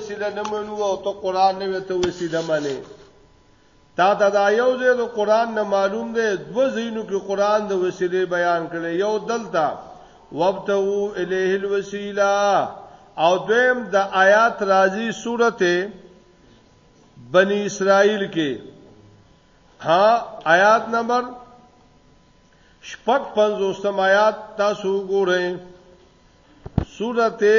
وسیله نه منو او ته قران نه وته وسیله منې تا ته دا یو ځای د قران نه معلوم دی دو زینو کې قران د وسیله بیان کړي یو دلته وابتغوا الیه الوسیله او دویم د آیات راځي سورته بنی اسرائیل کې ها آیات نمبر شپږ پنځوستم آیات تاسو وګورئ سورته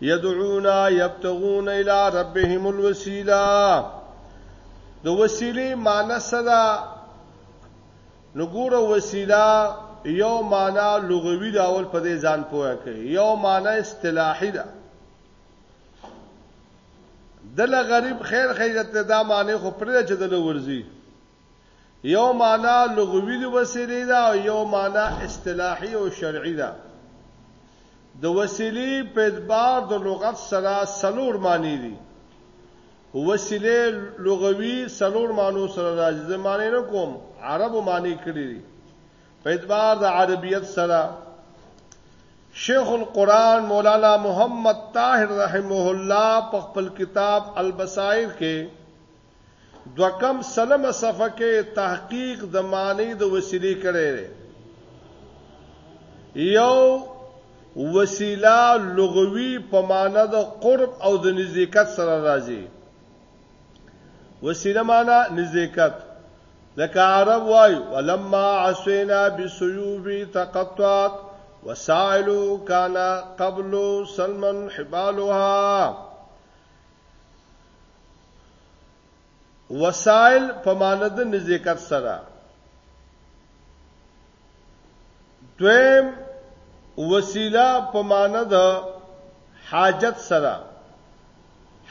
یدعونا یبتغون الی ربهم الوسیله د وسیله معنی صدا نو ګوره وسیله یو معنی لغوي دا اول په دې ځان پوهه کوي یو معنی اصطلاحي ده دله غریب خیر خیرت دا معنی خو پرې چې دله ورزي یو مانا لغوي د وسیلې ده او یو مانا اصطلاحي او شرعي ده. د وسیلې په اعتبار د لغت سره څلور معنی دي. وسیله لغوي څلور معنو سره راځي. زه معنی نه کوم، عربو معنی کړي دي. په اعتبار د عربیت سره شیخ القرآن مولانا محمد طاهر رحمه الله په خپل کتاب البصائر کې دوه کم سلمه صفحه کې تحقیق د معنی د وسیلې کړی دی یو وسیله لغوي په معنی د قرب او د نزدېکت سره راځي وسیله معنی نزدېکت لکه عرب وایو ولما عسینا بسیوب تقطعت وسائلو کانا قبل سلمن حبالها وسائل په معنی د نزدېکت سره دویم وسیله په معنی د حاجت سره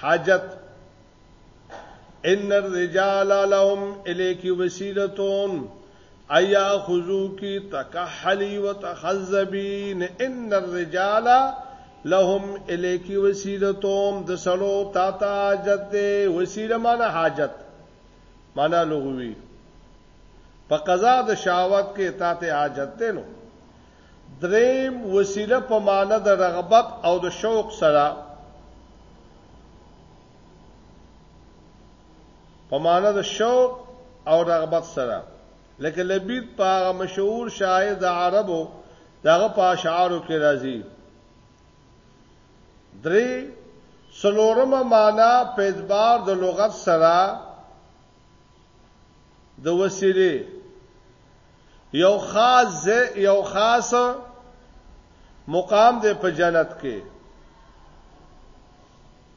حاجت ان الرجال لهم الیک وسیلتون ایا خذو کی تکحلی و تخذبین ان الرجال لهم الیک وسیلتهم د سړو تا ته حاجت دی وسیله معنی حاجت معنی لغوی په قضا د شاوت کې تا ته حاجت دی نو دریم وسیله په معنی د رغبت او د شوق سره په معنی د شوق او رغبت سره لکه لبید په هغه مشهور شاعر د عربو د هغه په اشعارو کې راځي درې څلورمه معنا په اعتبار د لغت سره د وسیله یو خاص یو خاص مقام دی په جنت کې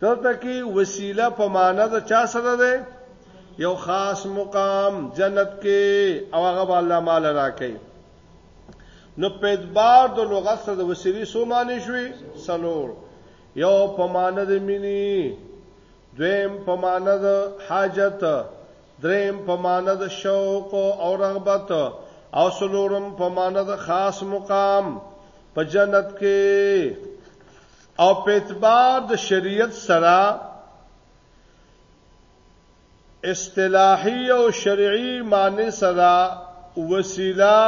دلته کې وسیله په معنا د چا سره ده یو خاص مقام جنت کې او هغه به الله مال راکړي نو په اعتبار د لغت سره د وسیلې سو معنی شوي سلور یو په معنا د مینی دویم په معنا د حاجت دریم په معنا د شوق او رغبت او سلورم په معنا د خاص مقام په جنت کې او په اعتبار د شریعت سره اصطلاحي او شرعي معنی سره وسیله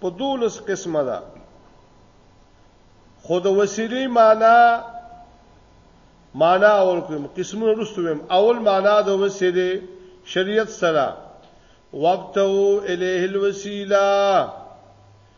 په دولس قسمه ده خود وسیلی معنی معنی اول کوم قسمه رسوم اول معنی د وسیله شریعت سره وقتو الیه الوسیله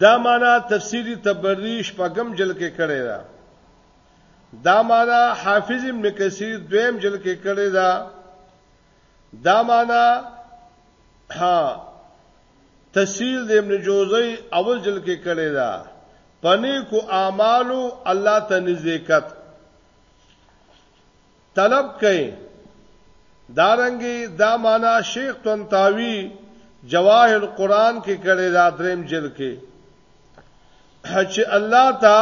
دا معنا تفسیر تبری شپږم جلد کې کړی دا دا معنا حافظ ابن کثیر دویم جلد کې کړی دا دا معنا ها تفسیر د ابن جوزی اول جلد کې کړی دا پنی کو اعمالو الله ته نزدېکت طلب کړي. دارنګه دا معنا شیخ طنطاوي جواهر قرآن کې کړي دا دریم جلد کې چې الله ته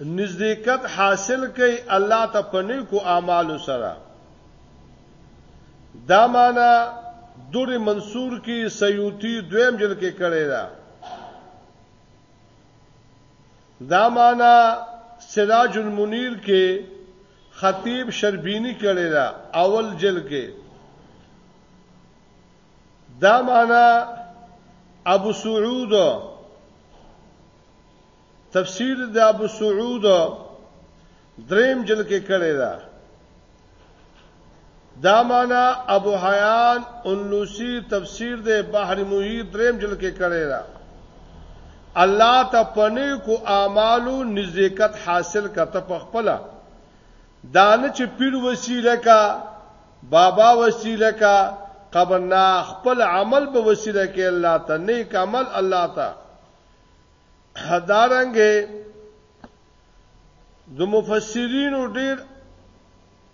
نزدېکت حاصل کړي الله ته پني کو اعمال سره دا معنا دور منصور کی سیوتی دویم جل کې کړي دا دا معنی سراج المنیر کې خطیب شربینی کړی دا اول جل کې دا معنی ابو سعود تفسیر د ابو سعود دریم جل کې کړی دا دا معنا ابو حیان انلوسی تفسیر د بحر محیط دریم جلد کې کړی را الله ته پنی کو اعمالو نزدېکت حاصل کته په خپل دانه چې پیر وسیله کا بابا وسیله کا قبر نه خپل عمل به وسیله کې الله ته نیک عمل الله ته هدارنګ د مفسرینو ډیر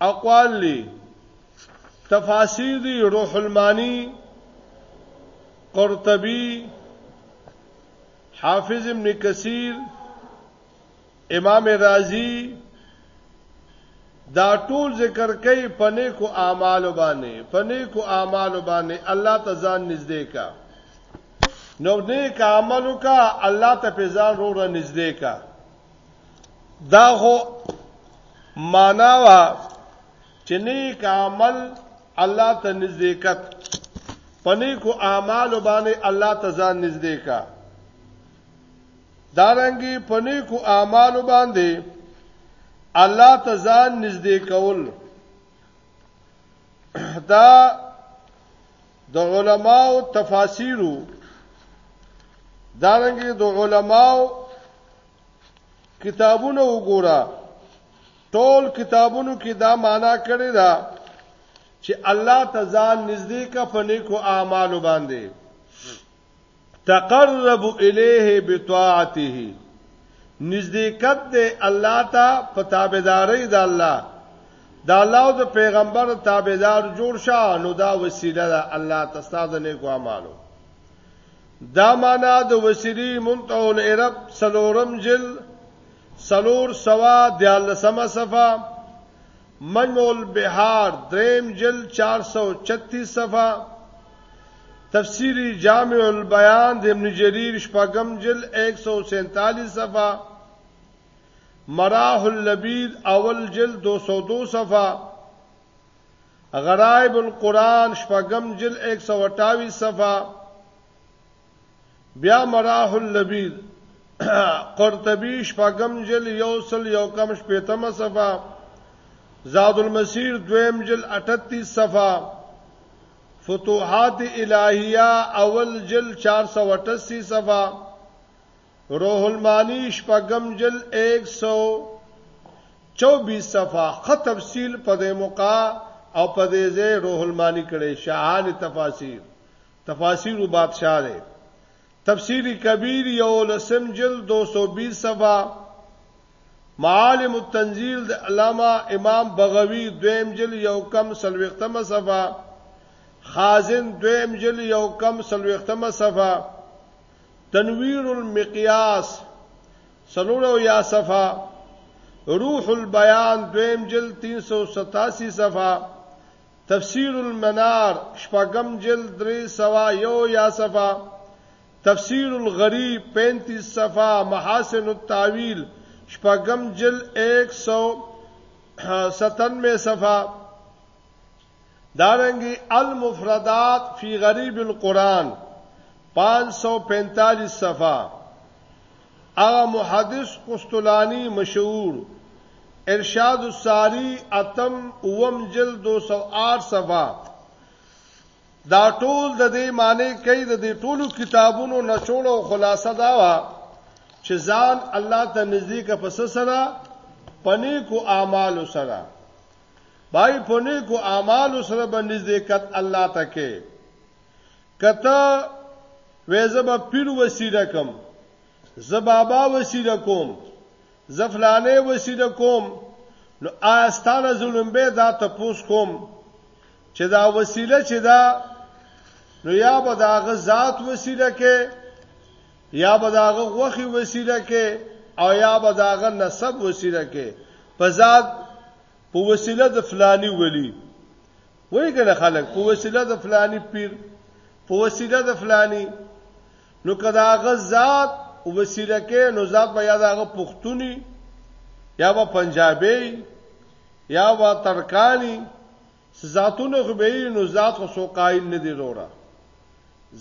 اقوال دي تفاسیر دي روح المانی قرطبی حافظ ابن کثیر امام رازی دا ټول ذکر کوي پنه کو اعمال باندې پنه کو اعمال باندې الله تزان نږدې کا نو نیک عمل وکا الله ته په ځان روره نږدې کا دا هو معنا وا چې نیک عمل الله ته نزدېکت پنی کو اعمال باندې الله ته ځان نږدې کا دارنګي پنی کو اعمال باندې الله ته ځان نږدې کول دا د علماو تفاسیرو دارنګه د علماو کتابونه وګوره ټول کتابونو کې دا معنا کړی دا چې الله تزان نږدې کا په نیکو اعمالو باندې تقرب الیه بطاعته نزدېکت دی الله ته په تابعداري د الله د الله او د پیغمبر تابعدار جوړ شه نو دا وسیله ده الله تستاد نه کو اعمالو دا معنا د وسیلی منتهو العرب سلورم جل سلور سوا دیالسمه صفه منع البحار دریم جلد چار سو چتیس صفحه تفسیر جامع البیان د ابن جریر شپږم جلد ایک سو سینتالیس صفحه مراح اللبید اول جلد دو سو دو صفحه غرائب القرآن شپږم جلد ایک سو اٹاویس صفحه بیا مراه اللبید قرطبی شپږم جل یو سل یو کم شپېتمه صفه زاد المسیر دویم جل 38 صفه فتوحات الہیہ اول جل 488 صفه روح المانی شپږم جل 124 صفه خ تفصیل په دې موقع او په دې ځای روح المانی کړي شاهان تفاسیر تفاسیر بادشاہ دی تفسیر کبیر یو لسم جلد 220 صفحه معالم التنزیل د علامه امام بغوی دویم جلد یو کم سلوختمه صفحه خازن دویم جلد یو کم سلوختمه صفحه تنویر المقیاس سلورو یا صفحه روح البیان دویم جلد 387 صفحه تفسیر المنار شپږم جلد درې سوه یو یا صفحه، تفسیر الغریب پینتیس صفحه، محاسن التاویل شپږم جلد ایک سو ستانوې صفحه، دارنګي المفردات فی غریب القرآن پنځه سوه پنځلس صفحه، هغه محدث قسطلاني مشهور ارشاد الساري اتم اووم جلد دوه سوه او اته صفحه دا ټول د دې معنی کوي د دې ټولو کتابونو نچوړ او خلاصه دا وا چې ځان الله ته نزدیک پس سره پنی کو اعمال سره بای پنی کو اعمال سره به نزدېکت الله ته کې که ته وې زه به پیر وسیله کوم زه بابا وسیله کوم زه فلانه وسیله کوم نو آستانه ظلم به دا ته پوس کوم چې دا وسیله چې دا نو یا به دا غ ذات وسیله کې یا به دا غ غوخي وسیله کې او یا به دا غ نسب وسیله کې په ذات په وسیله د فلانی ولی وای ګل خلک په وسیله د فلانی پیر په وسیله د فلانی نو کدا غزاد وسیله کې نو ذات به یاد هغه پښتوني یا به پنجابي یا به ترکانی ذاتونه خو به نو ذات خو سو قائل نه دی وروره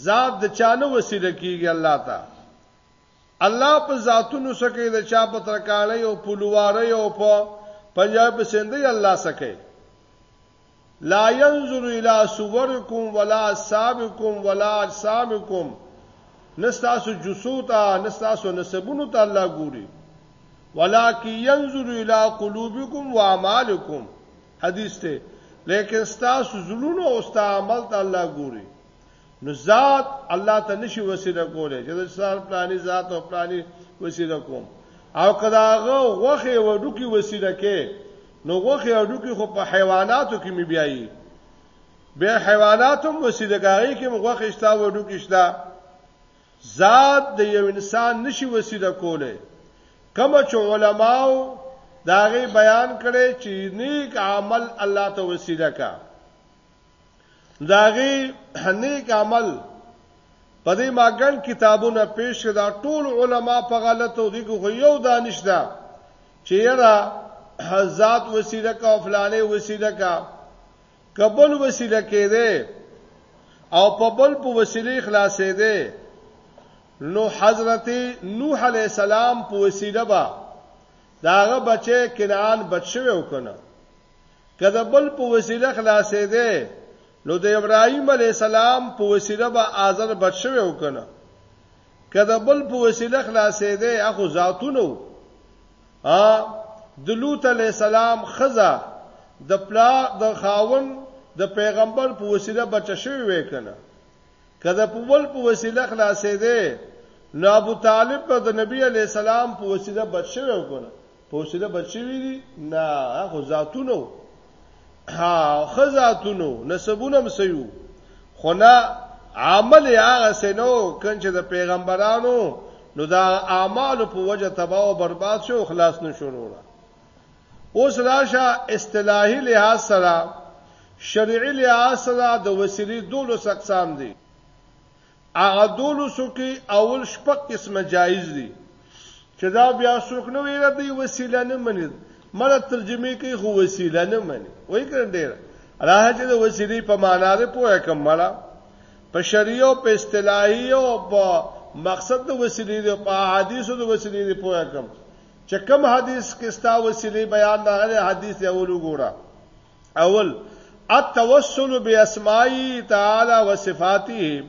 ذات د چانه وسیله کیږي الله تعالی الله په ذاتونو څه کوي، د چا په ترکاڼۍ او په لوارۍ او په پنجابۍ په سندۍ الله څه کوي؟ لا ينظر الى صورکم ولا اجسامکم ولا اجسامکم نه ستاسو جسو ته نه ستاسو نسبونو ته الله ګوري ولکه ينظر الى قلوبکم واعمالکم حدیث ته لیکن ستاسو زړونو او ستاسو عمل ته الله ګوري نو ذات الله ته نشي وسیله کوله چې د سر پلاني ذات او پلاني وسیله کوم او کداغه غوخه وډو کې وسیله کې نو غوخه وډو کې خو په حیواناتو کې می بیایي به حیواناتو وسیله کوي کې غوخه شتا وډو کې شتا ذات د یو انسان نشي وسیله کوله کما چې علماو داغه بیان کړي چې نیک عمل الله ته وسیله کا داغي نیک عمل په دې ماګن کتابونه پیش دا ټول علما په غلطو دي کو یو دانش ده چې یرا ذات وسیله کا فلانه وسیله کا قبل وسیله کې ده او په بل په وسیله خلاصې ده نو حضرت نوح علی السلام په وسیله با دا هغه بچی کنعان بچ شوی او کنه که د بل په وسیله خلاصې ده نو د ابراهیم علی السلام په وسیله به آزر بچ شوی او کنه که د بل په وسیله خلاصې ده اخو ذاتونو ا د لوط علی السلام خزا د پلا د خاون د پیغمبر په وسیله بچ شوی وکنه که د پوبل په وسیله خلاصېدی نو ابو طالب به د نبی علی السلام په وسیله بچ شوی او کنه په وسیله بچ شوی دي نه خو ذاتونو ها خو ذاتونو نسبونه مسیو خو نه عمل هغه سينو کنچ د پیغمبرانو نو دا اعمال په وجه تباہ او برباد شو خلاص نشو وروړه اوس راشه اصطلاحي لحاظ سره شرعي لحاظ سره د وسیلې دولس اقسام دي هغه دولسو کې اول شپږ قسمه جایز دي چې دا بیا څوک نه ویره دی وسیله نه مني مله ترجمه کوي خو وسیله نه مني وای کړه ډیر راځه چې د وسیلې په معنا ده پوهه کوم مله په شریعه او په اصطلاحي او په مقصد د وسیلې په حدیثو د وسیلې پوهه کوم چې کوم حدیث کې ستا وسیله بیان راغلی حدیث اول وګوره اول التوسل باسماء تعالی وصفاته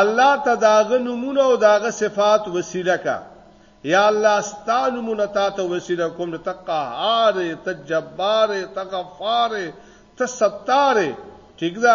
الله ته داغه نمونه او داغه صفات وسیله کا یا الله ستانو مونږ ته ته وسیله کوم ته قهار ته جبار ته غفار ته ستار ٹھیک ده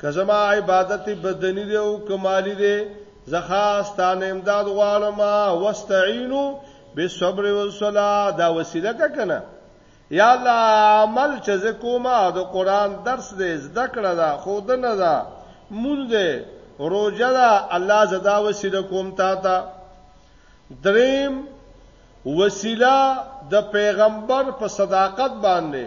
که زما عبادت بدنی دی او کمالی دی زه خاص تانه امداد غواړم واستعینو بالصبر والصلاه دا وسیله ده کنه یا الله عمل چې زه کومه د قران درس دې زده کړه ده خود نه ده مونږ دې روزه ده الله زدا وسیله کوم تا ته دریم وسیله د پیغمبر په صداقت باندې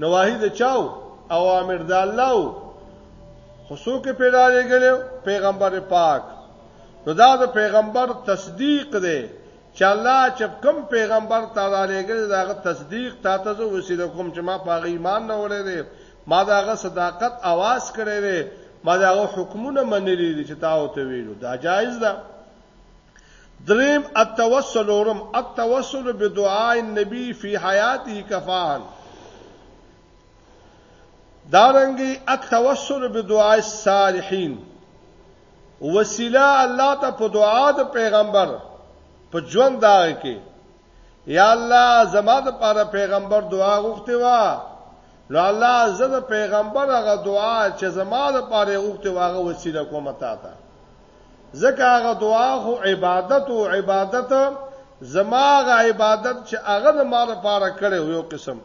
نواهی د چاو اوامر د الله او خصو کې پیدا لګل پیغمبر پاک نو دا د پیغمبر تصدیق دی چې الله چې کوم پیغمبر تعالی لګل دا غ تصدیق تا ته زو وسیله کوم چې ما په ایمان نه ولې دی ما دا غ صداقت आवाज کړی دی ما دا غ حکمونه منلې دي چې تا او ته ویلو دا جایز ده دریم التوسلورم التوسل بدعاء النبی فی حیاته کفاهن دارنګي التوسل بدعاء الصالحین وسیله الله ته په دعا د پیغمبر په ژوند دا کې یا الله زما د پاره پیغمبر دعا غوښته وا نو الله زه د پیغمبر هغه دعا چې زما د پاره غوښته واغه وسیله کوم تا ته ځکه هغه دعا خو عبادت او عبادت زما هغه عبادت چې هغه د ما لپاره کړی و یو قسم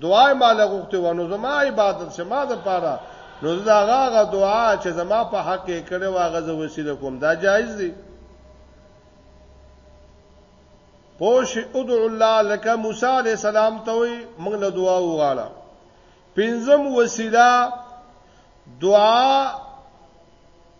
دعا یې ما له غوښتې و نو زما عبادت چې ما لپاره نو دا هغه دعا چې زما په حق کې کړې و هغه زه وسیله کوم دا جایز دی پوش ادعو الله لکه موسی علی السلام ته وي موږ له دعا وغواړه پنځم وسیله دعا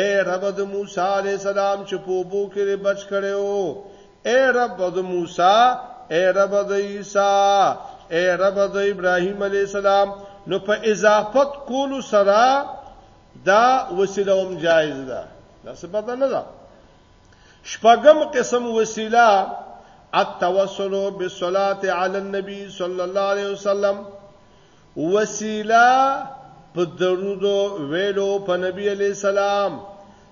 اے رب د موسی علی السلام چې په بو کې بچ کړو اے رب د موسی اے رب د عیسی اے رب د ابراهیم علی السلام نو په اضافت کولو سره دا وسیله هم جایز ده دا څه پته نه ده شپږم قسم وسیله التوسل بالصلاه علی النبي صلی الله علیه وسلم وسیله په درود ویلو په نبی علیه السلام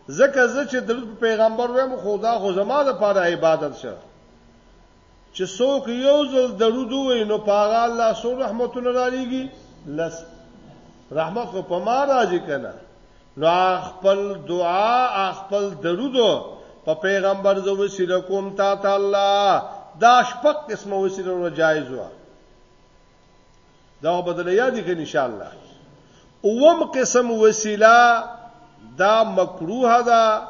ځکه زه چې درود په پیغمبر وایم خو دا خو زما د پاره عبادت شه چې څوک یو ځل درود وای نو پاغه الله سو رحمتونه راځيږي لس رحمت خو په ما راځي کنه نو خپل دعا خپل درود په پیغمبر زو وسیله کوم تا تعالی دا شپږ قسمه وسیله ور جایز و دا بدل یادی کین ان شاء الله اوم قسم وسیله دا مکروه ده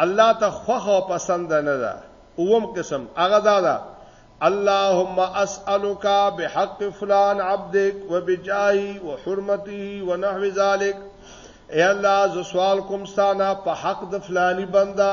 الله ته خوخ او پسند نه ده اوم قسم هغه دا ده اللهم اسالک بحق فلان عبدك وبجاهه وحرمته ونحو ذلك اے الله ز سوال کوم ستانه په حق د فلانی بندا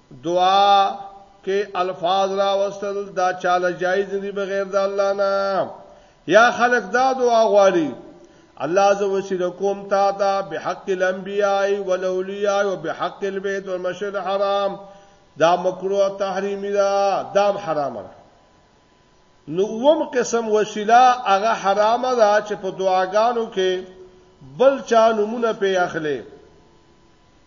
دعا کې الفاظ را وستل دا چاله جایز دي بغیر د الله نه یا خلق دا دعا غواړي الله ز وسیله کوم تا دا بحق الانبیاء والاولیاء وبحق البيت والمسجد الحرام دا مکروه تحریمی دا دام حرامه ده نو ووم قسم وسیله هغه حرامه ده چې په دعاګانو کې بل چا نمونه پی اخلي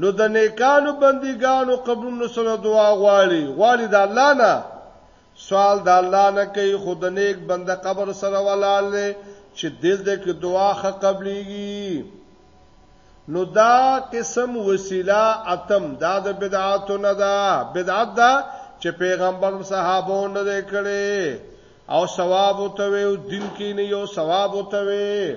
نو د نیکانو بندګانو قبرونو سره دعا غواړي غواړي د الله نه سوال د الله نه کوي خو د نیک بنده قبر سره ولاړ دی چې دلته کې دعا ښه قبليږي نو دا قسم وسیله اتم دا د بدعاتو نه ده بدعت دا چې پیغمبر صحابو نه دی کړی او ثواب وتوي او دین کې نه یو ثواب وتوي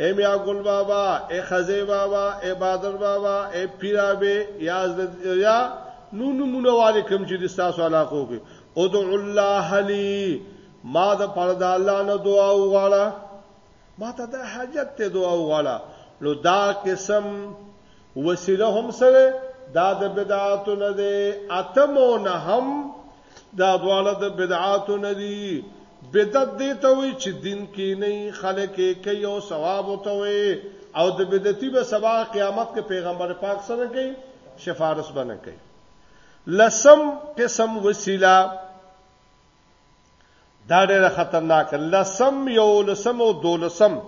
اے میا ګل بابا اے خزه بابا اے بادر بابا اے پیرا به یا یا نو نمونه والي کوم چې د تاسو علاقو کې ادعو الله لي ما د پر د الله نه دعا وغواړه ما ته د حاجت ته دعا وغواړه نو دا قسم وسیله هم سره دا د بدعاتو نه ده اتمو نه هم دا دواړه د بدعاتو نه دي بدعت دې ته وي چې دین کې نه خلک یې کوي او ثواب وته وي او د بدعتي به سبا قیامت کې پیغمبر پاک سره کوي شفارس بنه کوي لسم قسم وسیله دا ډېره خطرناک لسم یو لسم او دولسم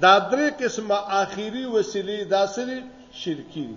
دا درې قسمه آخري وسیلې داسري شرکی دي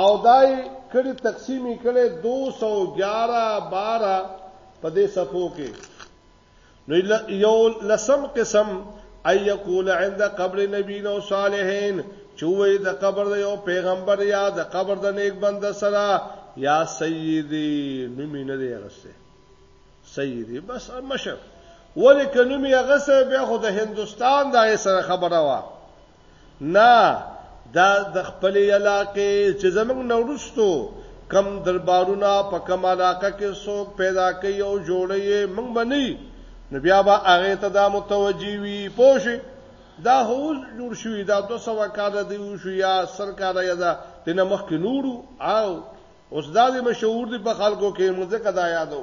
او دای کړي تقسیم یې کړي 211 12 په دې صفو کې نو یو لسم قسم اي يقول عند قبر نبي نو صالحين چوي د قبر د یو پیغمبر یا د قبر د نیک بند سره یا سیدی نومي نه دی غسه سیدی بس مشر ولیک نومي غسه بیا خو د هندستان د سره خبره وا نه دا د خپلې علاقې چې زموږ نه وروسته کم دربارونه په کم علاقه کې څوک پیدا کوي او جوړي یې موږ به نه نو بیا به هغه ته دا متوجي وي پوه شي دا هوز جوړ شوی دا 200 کاله دی شو یا سر کاله یا دا دنه مخ کې نورو او اوس دا د مشهور دی په خلکو کې موږ ځکه دا یادو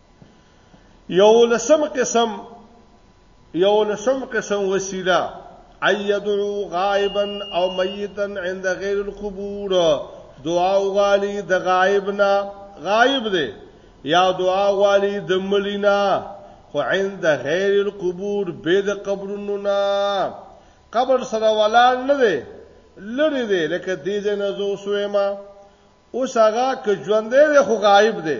یو لسم قسم یو لسم قسم وسیله ایدعو غائبا او میتا عند غیر القبور دعا غالی د غائبنا غائب دی یا دعا غالی د ملینا خو عند غیر القبور به د قبرونو نه قبر سره ولال نه دی لری دی لکه دې نه زو سویما اوس هغه ک ژوند دی خو غائب دی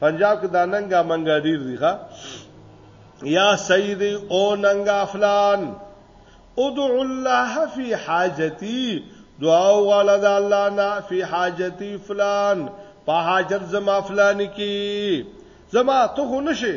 پنجاب کې دا ننګا منګا ډیر دی ښا یا سیدی او ننګا فلان ادعو الله فی حاجتی دعا والا د الله نه فی حاجتی فلان په حاجت زما فلان کی زما ته خو نشي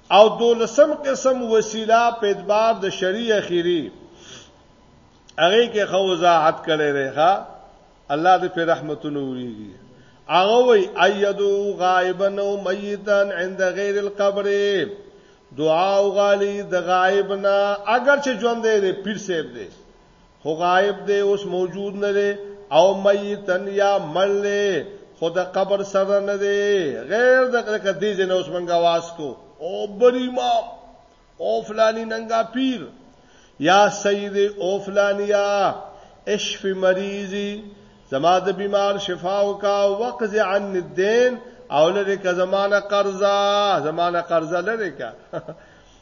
او دولسم قسم وسیله په اعتبار د شریع اخیری هغه کې خو وضاحت کړي رخه الله دې په رحمتونو وریږي هغه وی ايدو غائبا او ميتا عند غیر القبر دعا او غالي د غائب نه اگر چې ژوند دې پیر سیب دې خو غائب دی اوس موجود نه دی او میتن یا مړ دی خو د قبر سره نه دی غیر د لکه دې ځنه اوس منګه واس کو او بر امام او فلانی ننګا پیر یا سید او فلانیا اشف مریضی زما د بیمار شفا او کا وقز عن الدین او لره که زمانه قرضا زمانه قرضا لره که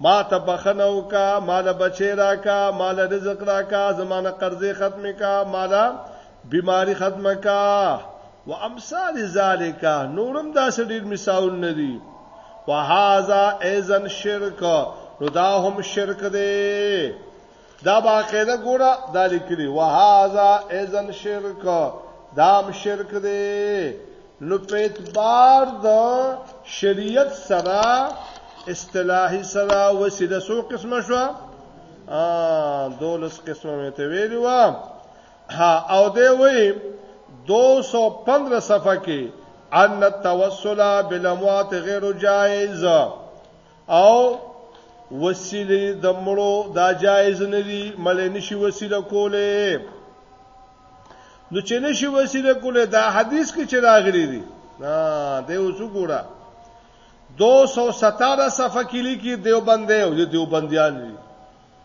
ما ته بخښنه وکړه، ما له بچی راکړه، ما له رزق راکړه، زما نه قرضې ختمې کړه، ما له بیماري ختمه کړه و امثال ذالک نور هم داسې ډېر مثالونه دي وهذا ایزن شرک نو دا هم شرک دی دا باقاعده ګوره دا لیکلی وهذا اذن شرک دام شرک دی نو په اعتبار د شریعت سره اصطلاحي سره وسیله سو قسمه شو ا دولس قسمه مې ته ویلی و ها او دی وی 215 صفحه کې ان التوسل بالاموات غیر جائز او وسیله د مړو دا جایز نه دی ملې نشي وسیله کوله نو چې نشي وسیله کوله دا حدیث کې چې راغلي دي ها دی اوس وګوره 217 صفحه کې لیکي دیوبندې او دیوبندیان دي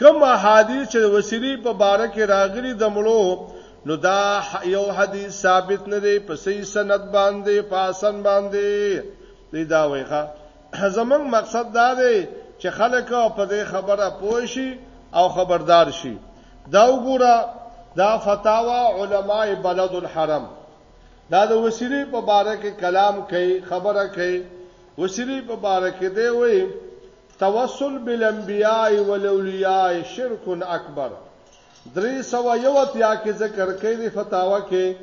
کوم احادیث چې د وسیلې په باره کې راغلي د مړو نو دا یو حدیث ثابت نه دی په صحیح سند باندې په حسن باندې دی دا وایخه زمنګ مقصد دا دی چې خلک په دې خبره پوه شي او خبردار شي دا وګوره دا فتاوا علماء بلد الحرم دا د وسیری په باره کې کلام کوي خبره کوي وسیری په باره کې دی وایي توسل بالانبیاء والاولیاء شرک اکبر درې سوه یو اتیا کې ذکر کړی دی فتاوا کې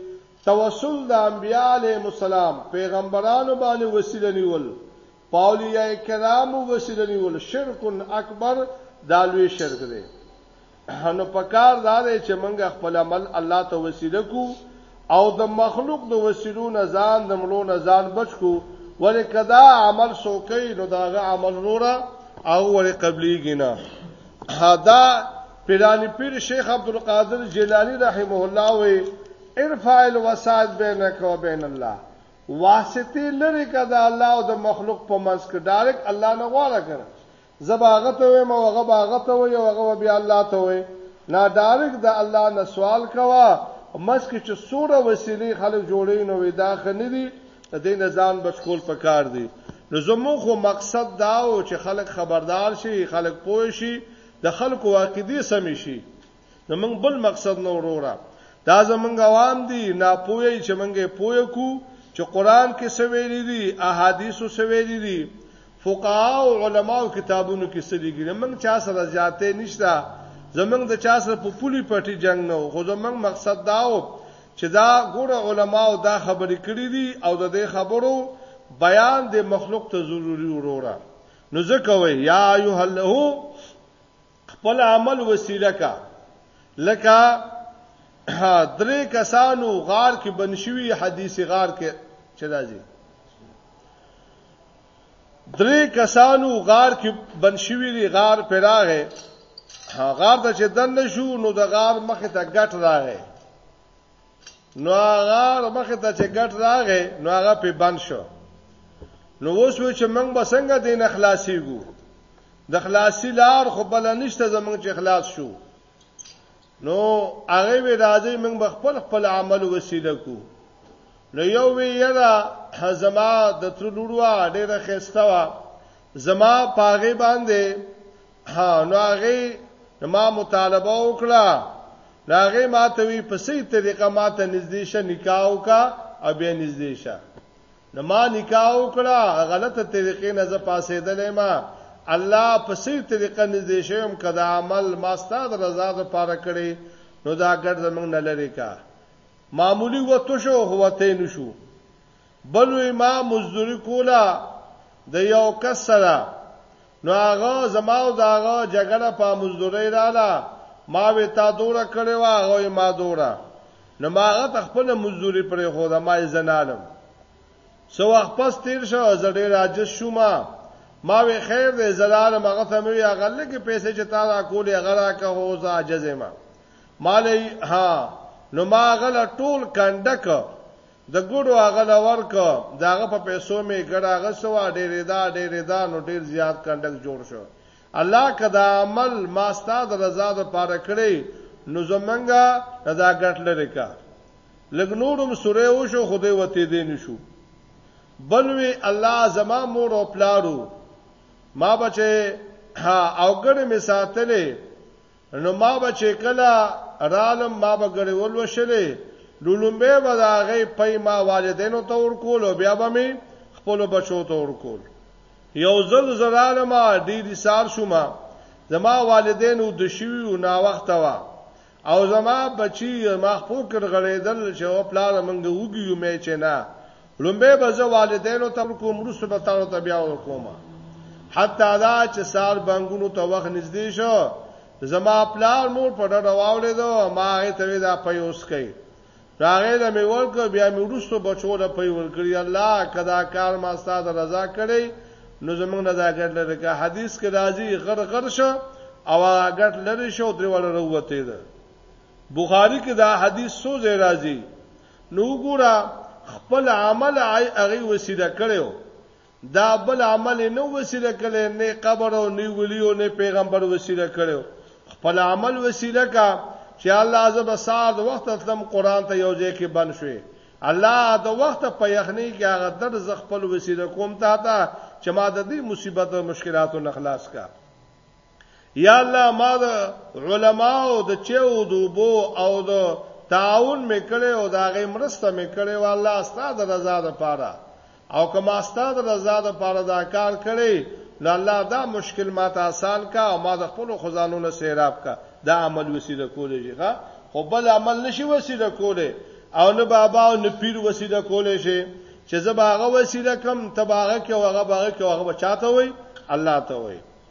توسل د انبیاء علیهم السلام پیغمبرانو باندې وسیله نیول پاولیاء کرامو وسیله نیول شرک اکبر دا لوی شرک دی نو پکار دا دی چې موږ خپل عمل الله ته وسیله کو او د مخلوق د وسیلو نه ځان د ملو نه ځان بچ کو ولې کدا عمل سوکې نو داغه عمل نورا او ولې قبليږي نه دا پیرانی پیر شیخ عبدالقادر جیلانی رحمه الله وی ارفع الوسائل بینک و بین الله واسطه لري کدا الله او د مخلوق په منځ کې ډایرک الله نه غواړه کړ زه به هغه ته ویم او هغه به هغه ته وایي او هغه به بیا الله ته وایي. نه ډاریک د الله نه سوال کوه منځ کې چې څوره وسیلې خلک جوړوي نو وایي دا ښه نه دي د دې نه ځان بچ کول پکار دي. نو زموږ خو مقصد دا و چې خلک خبردار شي، خلک پوه شي، د خلکو عقیدې سمې شي. زمونږ بل مقصد نو وروره دا زمونږ عوام دي ناپوهي چې مونږه پوهه کو چې قران کې څه ویل دي احادیثو څه ویل دي فقها او علما او کتابونو کې څه لګي مونږ چا سره زیاتې نشته زمونږ د چا سره په پولي پټي جنگ نه خو زمونږ مقصد دا و چې دا ګوره علما او دا خبرې کړې دي او د دې خبرو بیان د مخلوق ته ضروری وروره نو ځکه وي یا ایه له خپل عمل وسیله کا لکه درې کسانو غار کې بن شوی حدیث غار کې چې راځي درې کسانو غار کې بن شوی دی غار پراغه غار ته چې دن شو نو د غار مخ ته ګټ راغی نو هغه مخه ته چې ګټ راغې نو هغه په بند شو نو اوس و چې موږ به څنګه دین اخلاصيګو د خلاصي لار خو بل نشته زمونږ چې خلاص شو نو هغه وی راځي موږ به خپل خپل عمل وسیله کو نو یو وی یرا زما د تر لوروا ډیره خسته وا زما پاغه باندې ها نو هغه ما مطالبه وکړه ناغه ما ته وی په سي طریقه ما ته نږدې شه نکاح وکا او بیا نږدې شه نو ما نکاح وکړه غلطه طریقې نه ز پاسېدلې ما الله په سي طریقه نږدې شوم کدا عمل ما ستاد رضا د پاره کړې نو دا ګډ زمنګ نه لری کا معمولی وته شو هوته نشو بل وی ما مزدوری کوله د یو کس سره نو هغه زما او د هغه جګړه په مزدوری رااله ما وی تا دوره کړی و هغه وی ما دوره نو ما هغه ته خپل مزدوری پرې خو دا ما یې زنالم سو وخت پس تیر شو زه ډیر عاجز شوم ما وی خیر دې زلال مغه ته مې هغه لګي پیسې چې تا را کولې هغه را که هو زه عاجز ما مالې ها نو ما غل ټول کندک د ګډو هغه له ورکه د هغه په پیسو مې ګډه اغسته وه، ډېرېدا ډېرېدا نو ډېر زیات کنډک جوړ شو. الله که دا عمل ما ستا د رضا لپاره کړی نو زمونږ نه دا ګټ لرې که. لږ نور هم سوری وشو خو دی وتېدی نه شو. بل وي الله زما مور او پلار وو، ما به چې اوګړې مې ساتلې نو ما به چې کله رالم ما به ګړې ولوشلې لولمبه به د هغې پی ما والدینو ته ورکول او بیا به مې خپل بچو ته ورکول یو ځل زرالم ډېر سار شوم زما والدینو د شوی او نا وخت وا او زما بچی ما خپل کړغړېدل چې او پلار منګه وګیو مې چې نه لومبه به زه والدینو ته ورکوم وروسته به تاسو ته بیا ورکوم حتی دا چې سار بنګونو ته وخت نږدې شو زما پلار مور په ډډه واولې دو ما هغه ته دا پیوس کړي راغې د مې ورک بیا مې وروسته بچو له پي ورکړي الله کدا کار ما ستاد رضا کړي نو زمونږ نه دا ګټ لري که حدیث کې راځي غر غر شو او هغه ګټ لري شو درې ولا وروته ده بخاری کې دا حدیث سو زی راځي نو وګوره خپل عمل هغه وسیله کړو دا بل عمل نو وسیله کړي نه قبر او نه ولی او نه پیغمبر وسیله کړو خپل عمل وسیله کا چې الله عزب سعد وخت تلم قران ته یو ځای کې بن شوي الله د وخت په یخنی کې هغه در ز خپل وسیله کوم تا ته چې ما د دې مصیبت او مشکلاتو نخلاص کا یا الله ما د علماو د چیو دوبو او د تعاون میکړې او دا غي مرسته میکړې و الله استاد رضا ده پاره او کما استاد رضا ده پاره دا کار کړي نو الله دا مشکل ما ته آسان کا او ما د خپل خزانو نه سیراب کا دا عمل وسیله کولې شي ښا خو بل عمل نشي وسیله کولې او نه بابا او نه پیر وسیله کولې شي چې زباغه وسیله کم تباغه کې وغه باغه کې وغه بچاته وي الله ته وي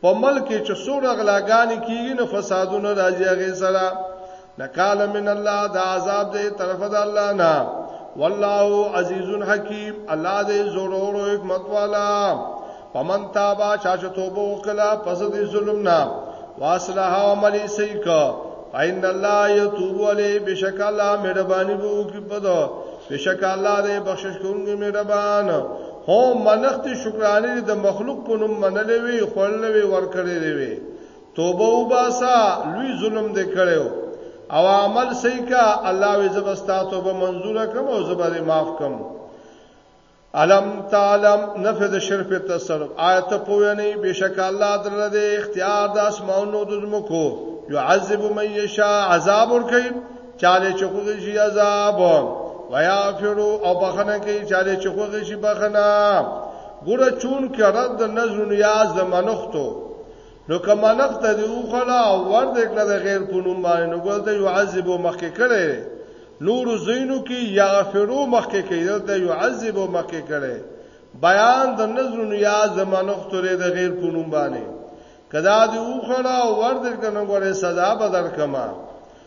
په ملک کې چې څوره غلاګانې کیږي نو فسادونه راځي هغه سره نکال من الله دا عذاب دې طرف د الله نه والله عزیز حکیم الله دې زور او حکمت والا پمن تابا چا چې توبه وکړه پس دې ظلم نه واصله عملی سیک فإن الله يتوب علی بشک الله مهرباني وو کی پدو بشک الله دې بخشش کوونکی مهربان هو منښت شکرانه دې د مخلوق په نوم منلې وي خړلې وي ورکړې دې وي توبه وباسا لوی ظلم دې کړو او عمل صحیح کا الله وې زبستا توبه منزور کم او زبر معاف کم علم تعلم نفذ شرف تصرف آیت پوی نه بشک الله درله دې اختیار د اسمانو د زمکو يعذب من یشاء عذاب ورکړي چاله چخوږي شي عذاب ويافرو او بخنه کې چاله چخوږي شي بخنه ګوره چون کې رد د نظر نیاز د منختو نو کما نخت دی او خلا او ور د کړه د غیر پونو باندې نو ګل ته يعذب مخکې کړي نور زینو کې یغفرو مخکې کړي دلته يعذب مخکې کړي بیان د نظر نیاز د منختو لري د غیر پونو باندې کدا دی او خلا او ور د کړه نو ګوره سزا بدل کما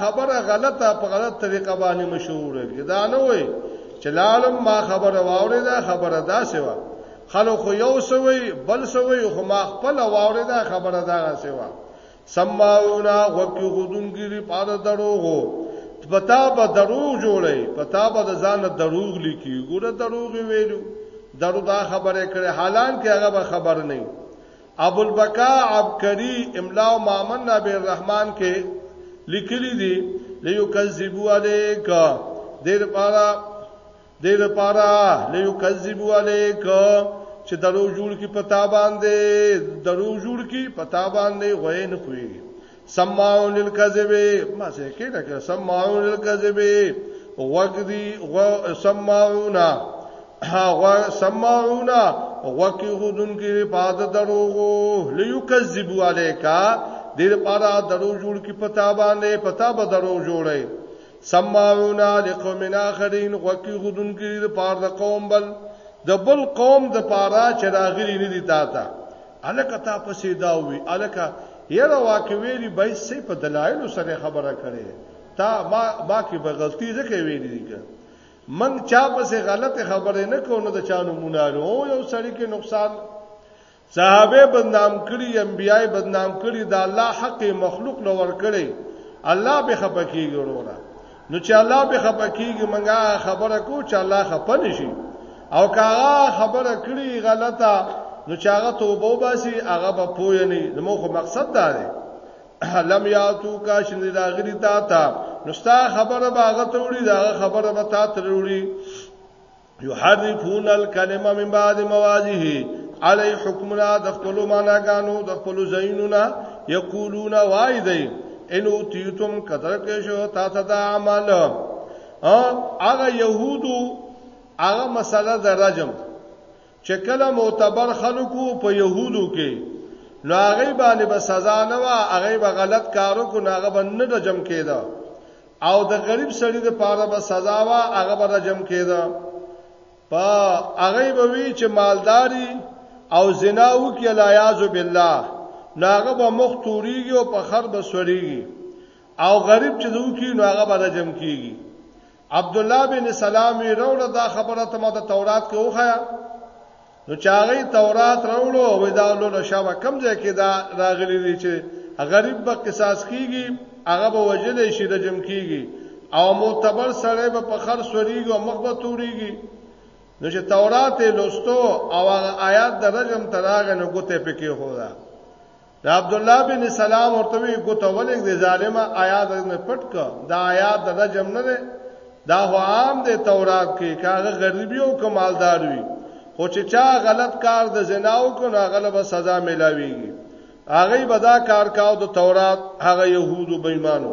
خبره غلطه په غلط طریقه باندې مشهور کی دا نه وای چې لالم ما خبره واورې دا خبره دا سیوا خلک خو یو سوی بل سوی خو ما خپل واورې دا خبره دا سیوا سماونا وکي غدونګری پاره دروغو پتا به دروغ جوړي پتا به ځان دروغ لیکي ګوره دروغ ویلو درو دا خبره کړي حالان کې هغه به خبر نه ابو البکا عبکری املا او مامن نبی الرحمن کې لیکلی دی لیکذبو علیک دیر پارا دیر پارا لیکذبو علیک چې درو جوړ کی پتا باندې درو جوړ کی پتا باندې غوین خوې سماعون للکذب ما څه کې دا کې سماعون للکذب وګ دی غ سماعون هغه سماعون وکي غدون کې پاد دروغو ليکذبو عليکا دې لپاره درو جوړ کې پتا باندې پتا به درو جوړي سماعون لقوم اخرين وکي غدون کې پاد قوم بل د بل قوم د پاره چې راغلي نه دي تا ته هلکه تا پسې دا وی هلکه یره واکه ویلی بای سی په دلایلو سره خبره کړي تا ما ما کې به غلطي ځکه ویلې دي که من چا پسې غلطه خبره نه کوو نه د چانو مونږه او یو سړی کې نقصان صحابه بدنام کړي انبيای بدنام کړي دا الله حق مخلوق لور کړي الله به خپکیږي وروره نو چې الله به خپکیږي منګه خبره کو چې الله خپن شي او کاغه خبره کړی غلطه نو چې هغه توبه وباسي هغه به پوه نه نو مخ مقصد دا دی لم یاتو کا شند راغلی تا تا نو ستا خبره باغه توړي دا خبره به تا تروړي یحرفون الکلمه من بعد مواضعه علی حکمنا د خپل معناګانو د خپل زینونا یقولون وای دی انو تیتم قدر کې شو تا ته دا عمل هغه يهودو هغه مسله د رجم چې کله معتبر خلکو په يهودو کې نو هغه باندې به سزا نه وا هغه به غلط کارو کو نه هغه باندې رجم کېده او د غریب سړی د پاره به سزا وا هغه به رجم کېده په هغه به وی چې مالداری او زنا وکي لا یاذ بالله ناغه به مخ توریږي او په خر به سوريږي او غریب چې دوی کی ناغه به رجم کیږي عبد الله بن سلام وی روړه دا خبره ته ما د تورات کې وخایا نو چاغی تورات راوړو او دا لول شابه کم ځای کې دا راغلی دی چې غریب به قصاص کیږي هغه به وجل شي رجم کیږي او معتبر سره به په خر سوريږي او مخ به توريږي نو چې تورات لوستو او هغه آیات د رجم تراغه نو ګوته پکې هو دا د عبد الله بن سلام ورته وی ګوته ولګ د ظالمه آیات نه پټ ک دا آیات د رجم نه ده دا هو عام د تورات کې کاغه غریبي او کمالدار وي خو چې چا غلط کار د زنا او کو نه غلبه سزا ملاويږي هغه به دا کار کاو د تورات هغه يهودو بېمانو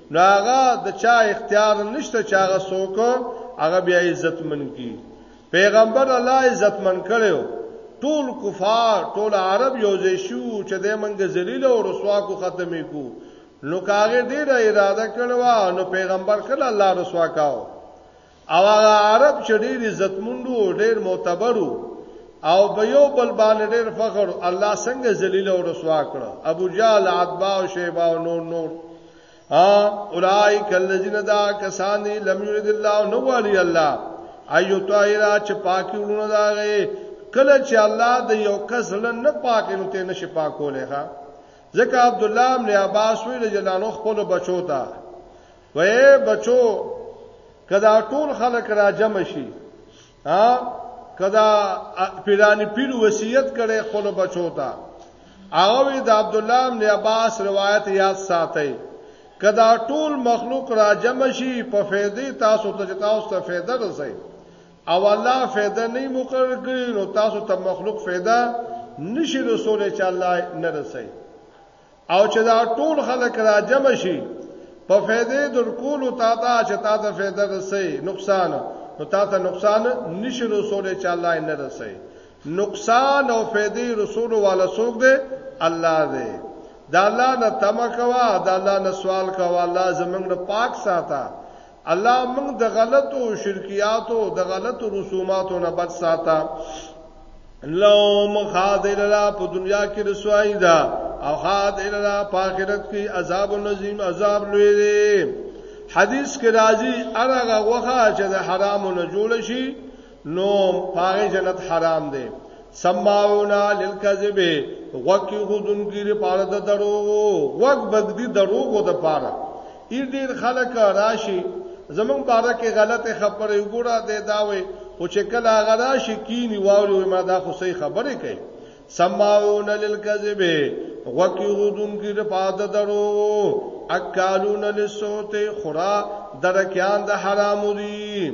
نو هغه د چا اختیار نشته چې هغه څوک هغه بیا عزتمن کی پیغمبر الله عزتمن کړو ټول کفار ټول عرب یو ځای شو چې د منګه ذلیل او رسوا کو ختمې کو نو کاغه ډیره اراده کړو نو پیغمبر کله الله رسوا کاو او هغه عرب چې ډېر عزتمند وو ډېر معتبر وو او په یو بل باندې ډېر فخر الله څنګه ذلیل او رسوا کړ ابو جهل عتبا او شیبا او نور نور ها اولائک الذین دا کسان لم یرید الله نو والی الله ایو طاهرا چې پاکي ورونه دا غي کله چې الله د یو کس لن نه پاک نو ته نشي پاکولې ها ځکه عبد الله بن عباس ویل جلانو خپل بچو ته وې بچو کدا ټول خلک را جمع شي ها کدا پیرانی پیر وصیت کړي خپل بچو ته هغه د عبد الله بن عباس روایت یاد ساتي کدا ټول مخلوق را جمع شي په فیدې تاسو ته تاسو ته فیده رسي او الله فیده نه مقرر کړي نو تاسو ته مخلوق فیده نشي رسول چې الله نه رسي او چې دا ټول خلک را جمع شي په فائدې در کولو تا ته چې تا ته فائدہ رسي نقصان نو تا ته نقصان نشي رسول چې الله نه رسي نقصان او فائدې رسول والا څوک دی الله دی دا الله نه تما کوا دا الله نه سوال کوا الله زمنګ پاک ساته الله موږ د غلطو شرکیاتو د غلطو رسوماتو نه بچ ساته لو مخاذل لا په دنیا کې رسوایی ده او خاذل لا په آخرت کې عذاب نظیم عذاب لوی دی حدیث کې راځي هرغه وخه چې د حرامو نه جوړ شي نو پاره جنت حرام دی سماونا للکذب وکی خودن کی لپاره د دروغ وک بغدی دروغ د پاره ای ډیر خلک راشي زمون پاره کې غلطه خبره وګړه دی داوي خو چې کله هغه راشي کینی واوري ما دا خو صحیح خبره کوي سماعون للکذب وکی خودن کی لپاره د دروغ اکالون للصوت خورا درکیان د حرام دي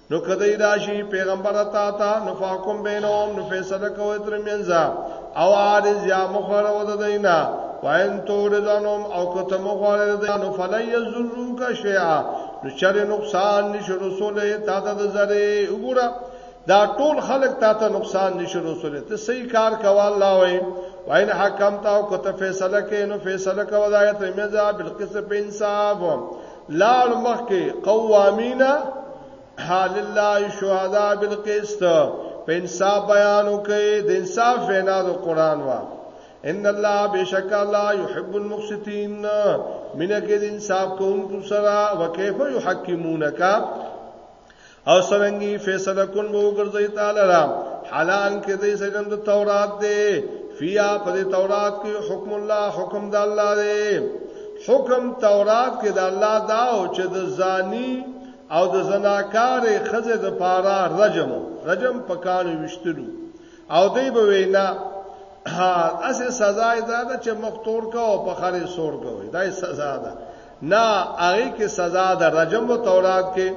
نو کدی راشي پیغمبر تا تا نو فاکم بینهم نو فیصله کوي تر منځه او عارض یا مخور ود دینا وان توردنم او کته مخور دینا نو فلی یذروک شیئا نو چر نقصان نشو رسول تا ته د زری وګوره دا ټول خلق تا ته نقصان نشو رسول ته صحیح کار کوا الله وای وان حکم تا او کته فیصله کوي نو فیصله کوي دا تر منځه بالقسط انصاف لاړ مخکې قوامین حال الله شهدا بالقسط په انصاف بیان وکي د انصاف وینا د قران وا ان الله بشک الله يحب المقسطين منکه د انصاف کوونکو سره وکيف يحكمونک او سرنګي فیصله کون به وګرځي تعالی را حلال کې دې سجن د تورات دې فیا په تورات کې حکم الله حکم د الله دې حکم تورات کې د الله دا او چې د زانی او د زناکار خزه د پاره رجم رجم پکانو وشتلو او دې به وینا اسه سزا دا ده چې مختور کا او په خره سور کوي دا سزا ده نه هغه کې سزا د رجم او تورات کې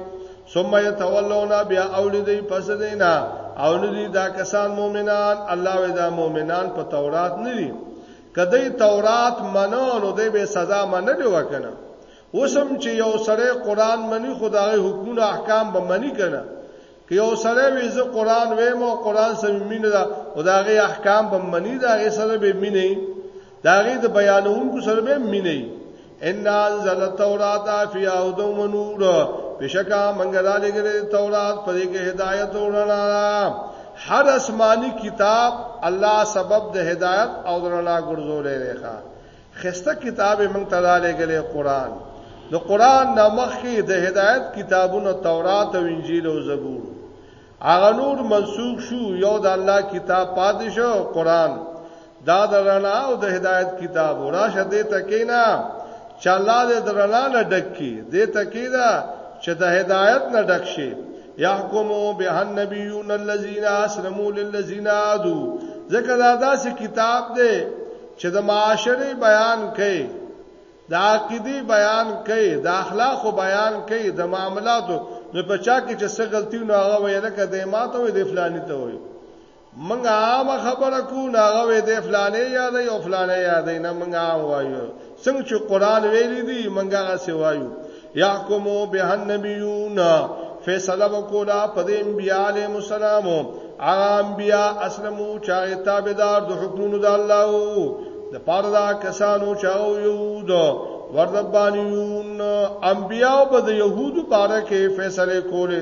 ثم يتولون بیا اولیدي پس دینا او ندی دا کسان مؤمنان الله ودا مؤمنان په تورات ندی کدی تورات منو نو دی به سزا منلی وکنه اوسم چې یو سره قران منی خدای حکمونه احکام به منی کنه که یو سړی وی زه قران ویم او قران سم مینه ده او داغه احکام به منی داغه سره به مینه داغه د بیانونکو سره به مینه ان انزل التوراۃ فیها هدى ونور بشکا منګه را لګره تورات پرې کې هدایت ورنا هر آسماني کتاب الله سبب د هدایت او رڼا ګرځولې ښه خسته کتاب یې موږ ته را لېږلی قرآن د قرآن نه مخکې د هدایت کتابونو تورات او انجیل او زبور هغه نور منسوخ شو یو د الله کتاب پاتې شو قرآن دا د رڼا او د هدایت کتاب راشه دې تکینا چې الله دې د رڼا نه ډک کړي دې تکیدا چې د هدایت نه ډک شي يحكمو به النبيون الذين اسلموا للذين عادوا ځکه دا داسې کتاب دی چې د معاشري بیان کوي د عقيدي بیان کوي د اخلاق بیان کوي د معاملاتو نو په چا کې چې څه غلطي نه هغه ویل کده ماته وي د فلاني ته وي منګه عام خبره کو ناغه وې د فلانه یاد یو فلانه یاد نه منګه عام وایو څنګه چې قران ویلي دي منګه غا سی وایو یحکمو به النبیون فیصله وکولا په دې انبیاله مسالمو هغه انبیا اسلمو چا تابعدار د حکمونو د الله د پاره دا کسانو چا یود وردبانیون انبیا په د یهودو باره کې فیصله کوله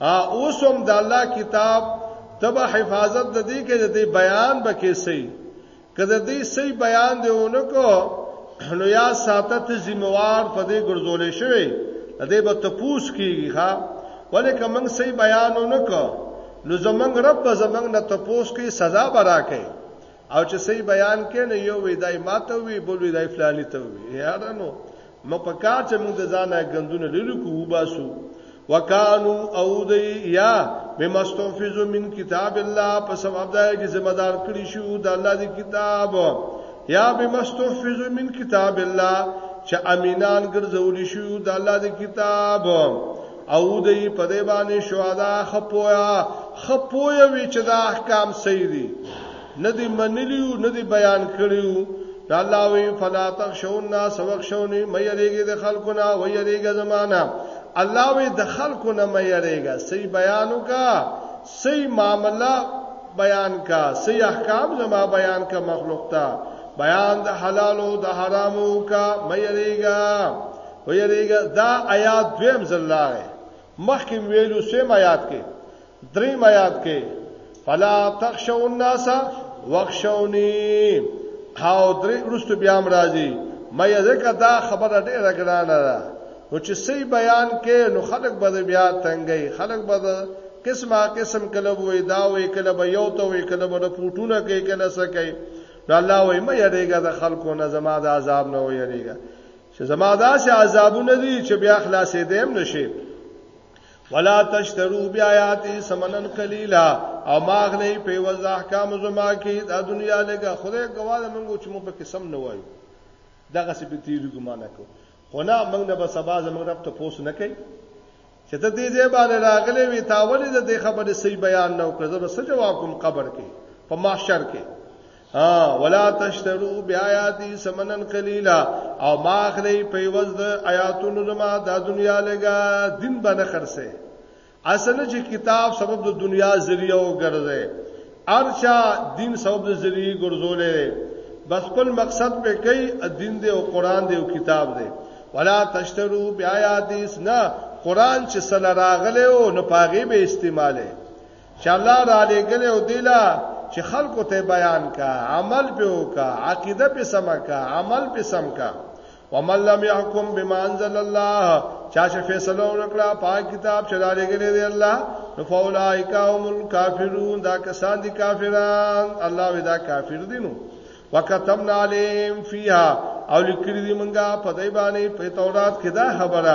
ا اوسم د الله کتاب تبه حفاظت د دې کې د دې بیان بکې سي کله دې سي بیان دیونه کو نو یا ساته ته ذمہوار په دې ګرځولې شوی دې به تپوس کیږي ها ولې کوم سي بیان نه کو نو زمنګ رب زمنګ نه تپوس کی سزا برا کوي او چې صحیح بیان کینې یو وی دای ماته وی بل وی دای فلانی ته وی یاره نو مو په کار چې موږ ځانه غندونه لرو کو وباسو وکانو او دی یا بمستنفذ من کتاب الله په سبب دا چې ذمہ دار کړی شو د الله دی کتاب یا بمستنفذ من کتاب الله چې امینان ګرځول شو د الله دی کتاب او دی په دې باندې شهدا خپویا خپویا وی چې دا احکام صحیح دي نه دی منلیو نه دی بیان کړیو دا الله وی فلا تخشوا الناس واخشوني مې یریږي د خلکو نه وې یریږي زمانہ الله وی د خلکو نه مې یریږي صحیح بیان وکا صحیح معاملہ بیان کا صحیح احکام زما بیان کا مخلوق ته بیان د حلال او د حرامو کا مې یریږي خو یریګه دا آیات دویم ځل راغی مخکې ویلو سیم آیات کې دریم آیات کې فلا تخشوا الناس واخشوني هاو درې ورستو بیا مرাজি مې ځکه دا خبره ډیره ګرانه ده نو چې صحیح بیان کې نو خلک به بیا تنګي خلک به قسمه قسم کله وې دا وې کله به یو ته وې کله به پټونه کې کله سکه نو الله وې مې یریګه د خلکو نه زما د عذاب نه وې یریګه چې زما داسې عذابونه دي چې بیا خلاصې دیم نشي ولا تشترو بیااتی سمنن قلیلا او ماغ نه په وز احکام زما کې د دنیا لګه خدای ګواله منګو چې مو په قسم نه وایو دغه سپی تیری ګمانه کو خو نه موږ نه به سبا زموږ رب ته پوس نه کوي چې ته دې ځای باندې راغلی وي تا ولې د دې خبرې صحیح بیان نه وکړ زه به څه جواب کوم قبر کې په محشر کې ها ولا تشترو بیااتی سمنن قلیلا او ما اخلی په وز د آیاتونو زما د دنیا لګا دین باندې خرڅه اصل چې کتاب سبب د دنیا ذریعہ وګرځي ارچا دین سبب د ذلیل ګرځولې بس خپل مقصد په کوي دین دی او قران دی او کتاب دی ولا تشترو بیا یادی سنا قران چې سره راغله او نه پاغي به استعماله چې الله را لګل او دیلا چې خلکو ته بیان کا عمل په وکا عقیده په سم کا عمل په سم کا ومن لم يحكم بما انزل الله چا چې فیصله وکړه په کتاب چې لارې غلې دی الله نو فاولائک هم الکافرون دا کسان دي کافران الله ودا کافر دي نو وکتمنا عليهم فيها او لیکلي دي مونږه په دای باندې په تورات کې دا خبره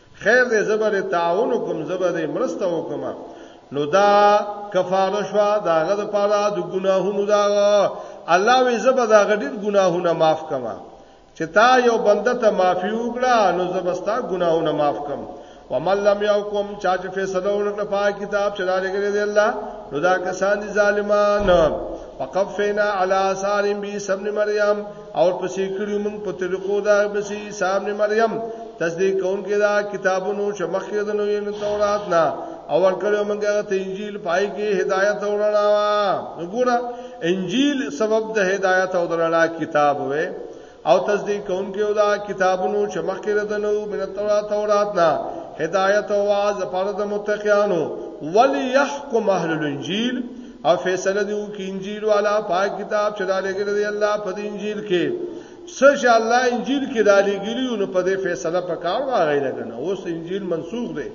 خیر دې زبر تعاون کوم زبر مرسته وکم نو دا کفاره شو دا غد پاره د ګناهونو دا الله وی زبر دا غډیر ګناهونه معاف کما چې تا یو بنده ته معافي وکړه نو زبستا ګناهونه معاف کم ومن لم يحكم چا چې فیصله وکړه په کتاب چې دا لګره دی الله نو دا کسان دي ظالمان وقفینا علی اثار بی سبن مریم او پسې کړیو موږ په طریقو دا بسی عیسی ابن مریم تصدیق کوونکې دا کتابونو چې مخکې د نوې نو تورات نه او ورکړو موږ ته انجیل پای کې هدایت او رڼا وګوره انجیل سبب د هدایت او رڼا کتاب وې او تصدیق کوونکې دا کتابونو چې مخکې د نو من تورات تورات نه هدایت او واعظ پر د متقینو ولی يحكم اهل الانجیل او فیصله دی وکړي انجیل والا پاک کتاب چې دا لګل دی الله په دې انجیل کې څه چې الله انجیل کې دا لګلی نو په دې فیصله په کار واغی لګنه اوس انجیل منسوخ دی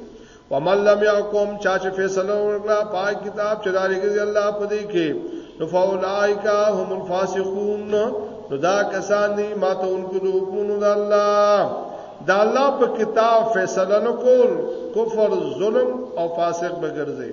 ومن لم يحكم چا چې فیصله وکړه پاک کتاب چې دا لګل دی الله په دې کې نو فاولائک هم الفاسقون نو دا کسان دي ماته انکو د حکمونو د الله دا الله په کتاب فیصله نکول کفر ظلم او فاسق بګرځي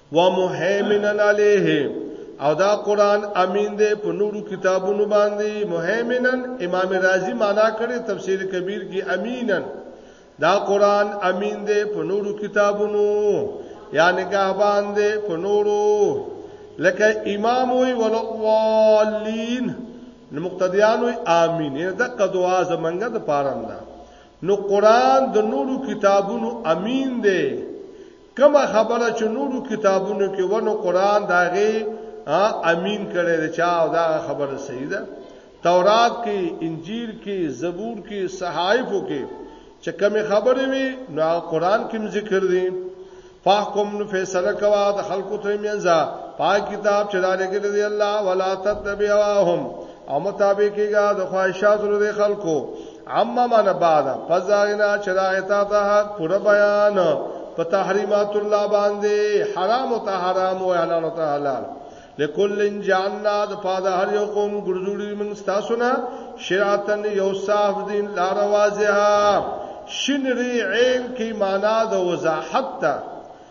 ومهیمنن علیه او دا قران امین دی په نورو کتابونو باندې مهیمنن امام رازی معنا کړي تفسیر کبیر کې امینن دا قران امین دی په نورو کتابونو یا نگهبان دی په نورو لکه امام وی ولوالین نو مقتدیان وی امین یعنی دغه دعا زمنګ د پارم ده نو قران د نورو کتابونو امین دی کومه خبره چې نورو کتابونو کې ونه قران داغه امین کړي دا چا او دا خبره صحیح ده تورات کې انجیل کې زبور کې صحائفو کې چې کومه خبره وي نو قران کې ذکر دي فاحکم نو فیصله کوا د خلکو تر میانځه پاک کتاب چې دا لګل دی الله ولا تتبعهم او مطابق کېږي د خواهشاتو د خلکو اما من بعد فزاغنا چراغ تا ته حق پر بیان په تحریمات الله باندې حرام او حرام او حلال او حلال لکل جاننا د پاده هر یو قوم ګرځوړي من تاسو نه شرعتن یو صاحب دین لار واضحه شنری عین کی معنا د وضاحت ته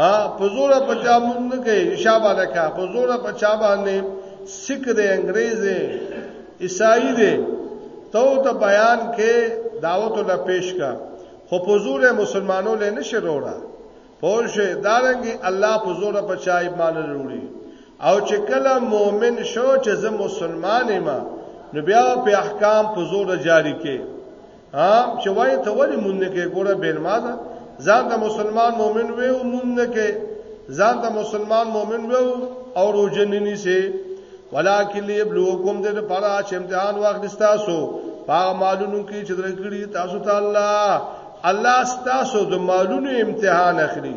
ها په زور په چا مونږ نه کوي شابه ده کا په زور په چا باندې سیک دی انګريز دی عیسائی دی تو ته بیان کې دعوت له پیش کا خو په زور مسلمانانو له نشه وروړه پوشه دارنګي الله په زور په چا ایمان وروړي او چې کله مؤمن شو چې زه مسلمان یم نو بیا په احکام په زور جاری کې ها چې وای ته ولې مونږ نه کې ګوره بیر مازه ځان ته مسلمان مؤمن وې او مونږ نه کې ځان ته مسلمان مؤمن وې او روزه نه نیسي ولکن ليبلوکم دې پر اچ امتحان واخ دستاسو پاغه مالونو کې چې درکړي تاسو ته الله الله تاسو د مالونو امتحان اخلي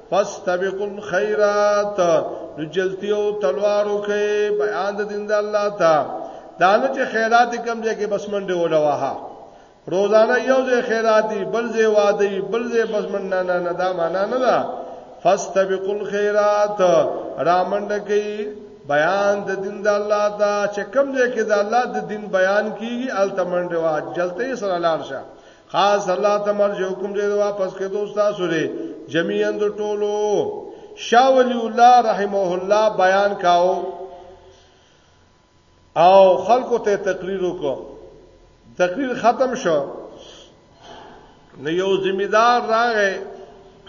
فاستبقوا الخيرات نو جلتی او تلوارو کې بیان د دین د الله ته دا نه چې خیرات کم ځای کې بس منډه ولوها روزانه یو ځای خیرات دی بل ځای واده دی بل ځای بس منډه نه نه دا معنا نه ده فاستبقوا الخيرات رامنډه کې بیان د دین د الله دا چې کم ځای کې د الله د دین بیان کیږي التمنډه وا جلتی سره لاړ شه خاص الله ته مرجع حکم دې واپس کې دوست تاسو لري جميعا د ټولو شاول الله رحمه الله بیان کاو او خلکو ته تقریر وکړو تقریر ختم شو نو یو ذمہدار راغې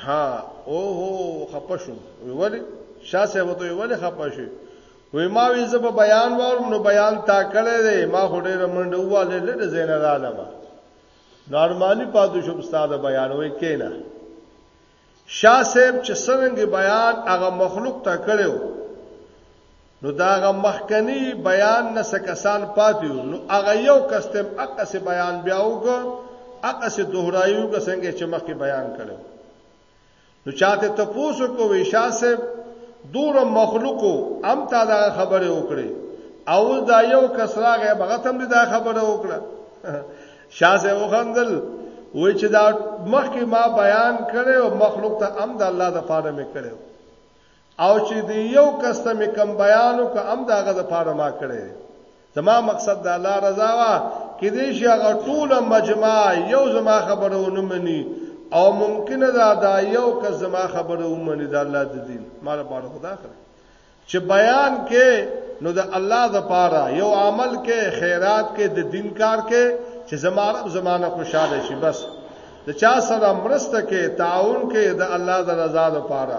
ها او هو خپشو ویل شاسه وته ویل خپشو وې ما وې زه په بیان وارم نو بیان تا کړی دی ما خو ډېر منډه واله لږ زین را لمه نارمالي پاتو شم ستاده بیان وې کینا شاه صاحب چې څنګه بیان هغه مخلوق ته کړو نو دا هغه مخکنی بیان نه سکسان پاتې نو هغه یو کستم اقص بیان بیا وګ اقص دوهرایو که څنګه چې مخکې بیان کړو نو چاته تپوسو کو ویشا صاحب دور مخلوقو ام تا دا خبره وکړي او دا یو کسراغه بغتم دې دا خبره وکړه شاه صاحب وخندل وای چې دا مخکې ما بیان کړو مخلوق ته ام د الله د پاره مې کړو او چې دی یو کس ته مې کم بیانو که هم دا غزه پاره ما کړي زما مقصد د الله رضا وا کې دې شي هغه ټول مجمع یو زما خبره ونه مني او ممکنه دا دا یو کس زما خبره ونه مني د الله د دین مال پاره خدا خره چې بیان کې نو د الله د پاره یو عمل کې خیرات کې د دین کار کې چې زما رب زمانه خوشاله شي بس د چا سره مرسته کې تعاون کې د الله د رضا لپاره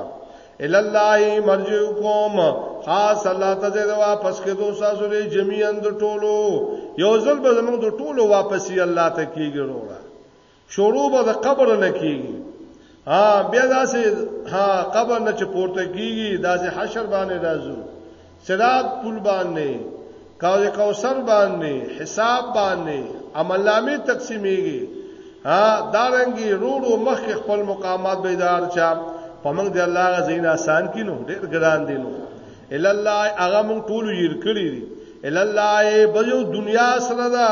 ال الله مرجوکم خاص الله ته زه واپس کې دوه ساسو لري جميعا د ټولو یو ځل به زموږ د ټولو واپسی الله ته کیږي وروړه شروع به د قبر نه کیږي ها بیا داسې ها قبر نه چې پورته کیږي داسې حشر باندې راځو صراط پل باندې کاو کوثر باندې حساب باندې عمل نامې تقسیمېږي ها دارنګي روړو مخ خپل مقامات بیدار چا پمنګ دی الله غزین آسان کینو ډېر ګران دي نو ال الله هغه مونږ ټول یې کړی دي ال الله به یو دنیا سره دا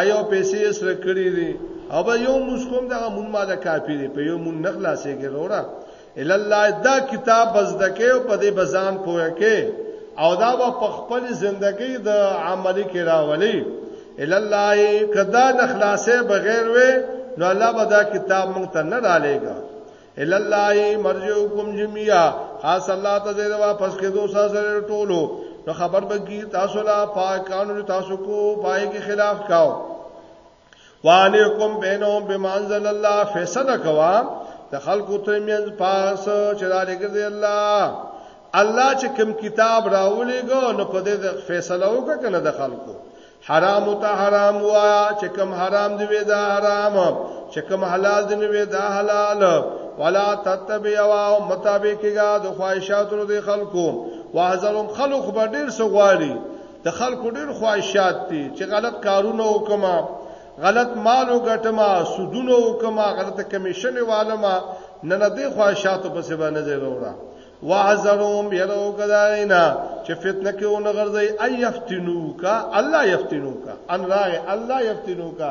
ایو پیسې سره کړی دي او به یو مسکوم دا مونږه کافی دي په یو مونږ نخلاصې کې وروړه الا الله دا کتاب بزدکه او په دې بزان پوهه کې او دا په خپل ژوندۍ د عملی کې راولي الا الله کدا د خلاصې بغیر وې نو الله به دا کتاب مونږ ته نه رالېګا الا الله مرجوکم جميعا خاص الله ته زیر واپس کې دوسا سره ټولو نو خبر بګی تاسو لا پاکانو تاسو کو پای کې خلاف کاو وعلیکم بینهم بما انزل الله فیصله کوا د خلکو ترمنځ پاس چې دا لګي الله الله چې کوم کتاب راولېګو نو په دې فیصله وکړه کنه د خلکو حرام ته حرام وایا چې کوم حرام دی وې دا حرام چې کوم حلال دی وې دا حلال ولا تتبع او مطابقګه د خواهشاتو د خلکو واحذرهم خلق به ډیر سغوالي د خلکو ډېر خواهشات دي چې غلط کارونه وکم غلط مال وګټم سودونه وکم غلط کمیشن والم نه نه دې خواهشات په څه باندې ځای وروړه واعذرهم يرو کدارینا چې فتنه کې ونه غرځي ايفتنو کا الله يفتنو کا ان راغ الله يفتنو کا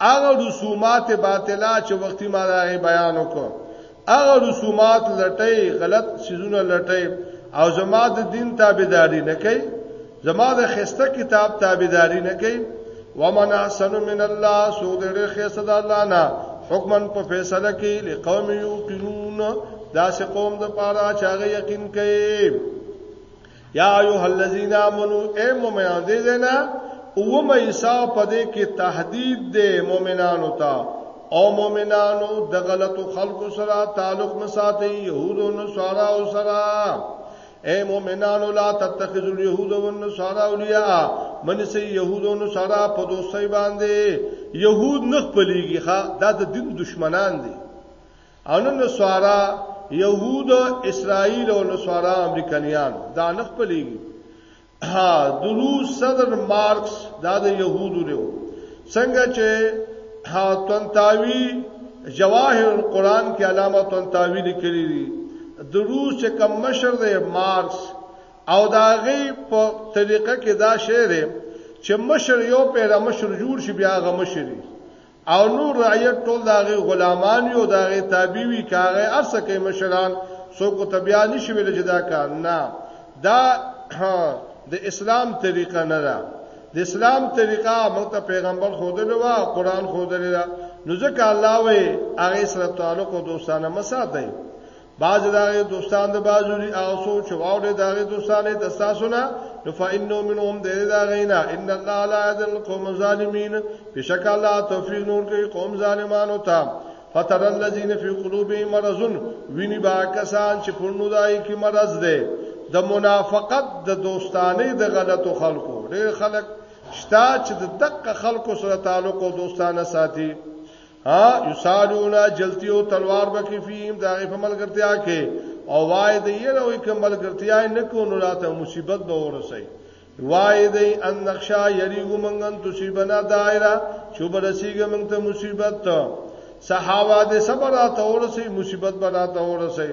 هغه رسومات باطله چې وختي ما دا بیان وکړ هغه رسومات لټي غلط سيزونه لټي او زما د دین تابعداري نه کوي زما د خسته کتاب تابعداري نه کوي ومن احسن من الله سو دې خسته د الله نه حکمن په فیصله کې لقوم یوقنون دا سه قوم د پاره چې هغه یقین کوي یا ایه الذین آمنو اے مومنان دې زینا او مېسا پدې کې تهدید دې مومنانو ته او مومنانو د غلطو خلکو سره تعلق مساتې يهودو نو سارا او سره اے مومنانو لا تتخذوا اليهود والنصارى اولیاء من سي يهود او نصارا په دوستۍ باندې يهود نه خپلېږي ښا دا د دین دشمنان دي او نن نسوارا يهود اسرائيل او نسوارا امریکایان دا نه خپلېږي ها درو صدر مارکس دا د يهودو دی څنګه چې ها تنتاوی جواهر القرآن کې علامه تنتاوی لیکلی دی د روس چې کم مشر دی مارکس او دا غي په طریقه کې دا شعر چې مشر یو پیدا مشر جوړ شي بیا غ مشر او نور رعیت ټول داغه غلامان یو داغه تابع وی کاغه ارسه کې مشران سو کو تبیا نشي ویل چې دا کار نه دا د اسلام طریقه نه ده د اسلام طریقه موږ ته پیغمبر خودل و قران خودل دا نو ځکه الله وې هغه سره تعلق او دوستانه مساتای باز داغه دوستان د بازو دي او سوچ واو دي داغه دوستان د تاسو نه نو فإنه منهم د داغه نه ان الله لا يذل قوم ظالمين بشک الله توفیق نور کوي قوم ظالمانو ته فتر الذين في قلوبهم مرض ویني با کسان چې پرنو دای کی مرض ده د منافقت د دوستانه د غلطو خلکو ډېر خلک شتا چې د دقه خلکو سره تعلق او دوستانه ساتي ها یسالون جلتی او تلوار بکی فیم دا غی په ملګرتیا کې او وای دی یره وی کوم ملګرتیا نه کو نو راته مصیبت به ورسي وای دی ان نقشا یریګو منګن تصیبنا دایره چوب رسیګه منګ ته مصیبت ته صحاوا دې صبر راته ورسي مصیبت به راته ورسي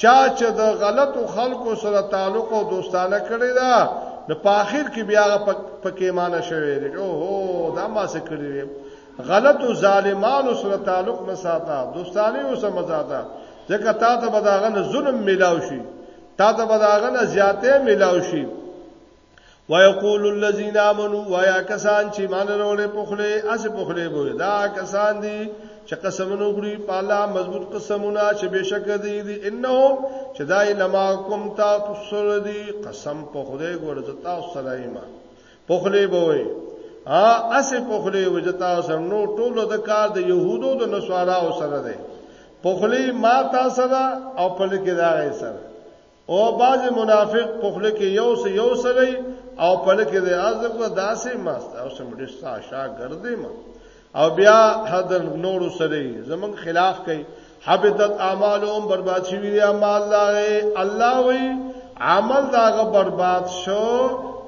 چا چې د غلطو خلکو سره تعلق او دوستانه کړی دا نو په اخر کې بیا پکې معنی شوی دی او هو دا ما څه کړی دی غلط او ظالمانو سره تعلق مساته دوستانه او سره مزاته ځکه تا ته بداغه ظلم ملاوي شي تا ته بداغه زیاته ملاوي شي ويقول الذين امنوا ويا کسان چې مان وروړي پخله اس پخله بوي دا کسان دي چې قسمونه وګړي په الله مضبوط قسمونه چې بشک دي دي انه چې دای لما کوم تا تسر دي قسم په خدای ګور زتا سلایما پخله بوي ا اس پخله وجتا سم نو ټولو د کار د يهودو د نصارا سره ده پخله ما تا سره او په لکه دا سره او باز منافق په خله کې یو سه یو سره او په لکه د ازم کو داسې ماست او سم ډیر سا شا ګرځې ما او بیا حد نور سره زمون خلاف کوي حبطت اعمالهم برباد شي وی اعمال لاغه الله وی عمل داغه برباد شو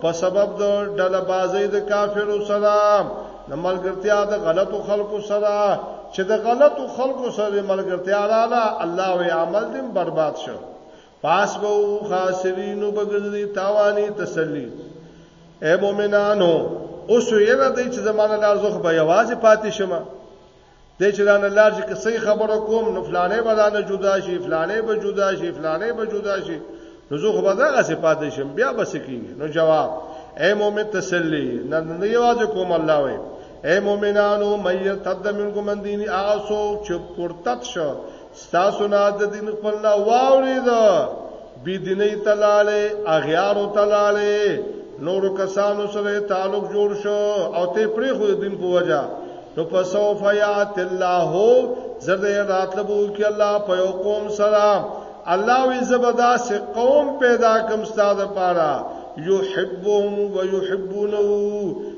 په سبب د ډله بازی د کافرو سره د ملګرتیا د غلطو خلکو سره چې د غلطو خلکو سره ملګرتیا رااله الله وی عمل دې برباد شو پاس به خاسرین وبګرځي تاوانی تسلی اے مؤمنانو اوس یې را دی چې زمانه لار زخ به یوازې پاتې شمه د چې دا نه لار چې کسې خبره کوم نو فلانه به دا نه جدا شي فلانه به جدا شي فلانه به جدا شي نو زه خو به دا غسه پاتې شم بیا بس کیږي نو جواب اے مؤمن تسلی نه نه یوازې کوم الله وي اے مؤمنانو مې تد منکم دیني آسو چې پورتت شو ستاسو نه د دین خپل نه واوري دا بی دیني تلاله اغیارو تلاله نور کسانو سره تعلق جوړ شو او ته پری خو دین په وجا نو پسوف یات الله زده راتلبو کې الله په یو قوم سره الله وی زبدا سه قوم پیدا کوم ستاده پاره یحبهم ويحبونه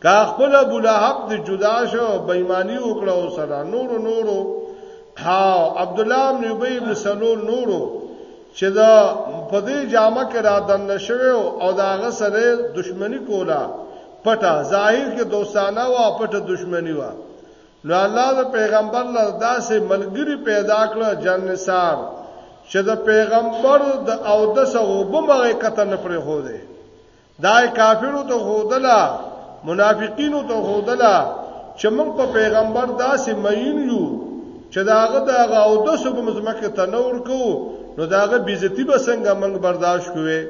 کا خپل ابو لهب د جدا شو بېماني وکړه او سره نورو نورو ها عبد الله بن ابي بن سلول نورو چې دا په دې جامه کې را دن شوی او دا هغه سره دښمنی کوله پټه ظاهر کې دوستانه وا پټه دښمنی وا نو الله د پیغمبر له داسې ملګری پیدا کړ جنسار چې د پیغمبر د او د سغوبه مغه کتن پرې هو دی دا کافرو ته خودلا منافقینو ته خودلا چې موږ په پیغمبر داسې مین یو چې داغه دغه او د سبب مزمکه تنور کو نو داغه بیزتی به څنګه موږ برداشت کوی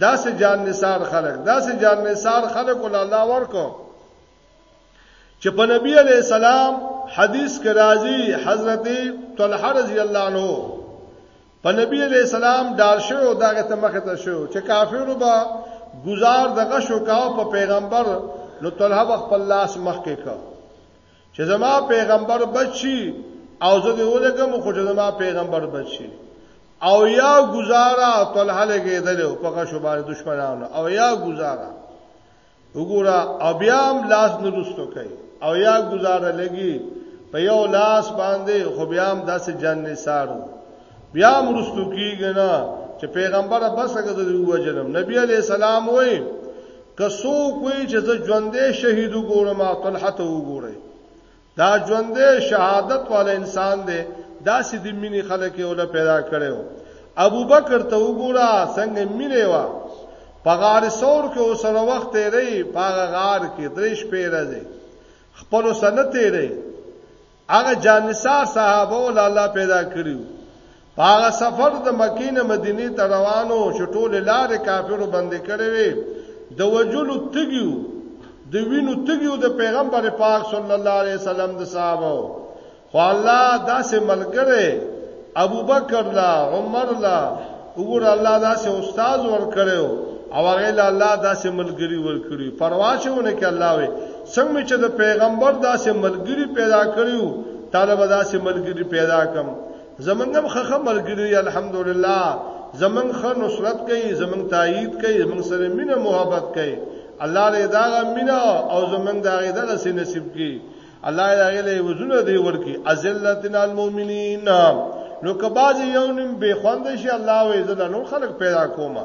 دا سه جان نثار خلق دا سه جان نثار خلق ول الله ورکو چې په نبی علی السلام حدیث کې راځي حضرت طلحه رضی الله عنه په نبی علی السلام ډار شوی او دغه ته مخه ته شو چې کافرو به گزار دغه شو کاو په پیغمبر نو طلحه وخت په لاس مخ کې کا چې زما پیغمبر بچي او زه دې ولګم خو چې زما پیغمبر بچي او یا گزارا طلحه لګې دلو په شو باندې دشمنانو او یا گزارا وګوره او بیا هم لاس نه رستو کوي او یا گزاره لګي په یو لاس باندې خو بیا هم داسې جن نه سارو بیا هم رستو کیږي نه چې پیغمبره بس هغه د وجنم نبی علی السلام وای کسو کوی چې زه ژوندې شهید وګورم او طلحه ته وګورم دا ژوندې شهادت والا انسان دی دا سې د مینې خلک یې ول پیدا کړو ابو بکر ته وګوره څنګه مینه وا په غار سور کې اوسره وخت یې ری په غار کې درې شپې راځي خپل سنت یې ری هغه جانسار صحابه ول الله پیدا کړیو هغه سفر د مکې نه مدینه ته روانو چې ټول لارې کافرو باندې کړې وي د وجلو تګیو د وینو تګیو د پیغمبر پاک صلی الله علیه وسلم د صحابه خو الله داسې ملګری ابوبکر لا عمر لا وګور الله داسې استاد ور کړو او هغه له الله داسې ملګری ور کړی پروا شونه کې الله وي څنګه چې د پیغمبر داسې ملګری پیدا کړیو طالب داسې ملګری پیدا کم زمونږ هم خخه ملګری دی الحمدلله زمونږ خه نصرت کوي زمونږ تایید کوي زمونږ سره مینه محبت کوي الله دې دا مینه او زمونږ دا غي دغه سي نصیب کړي الله دې هغه له وزونه دی ورکی ازلتن المؤمنین نو کباز یو نیم به خوند شي الله وې زړه نور خلق پیدا کومه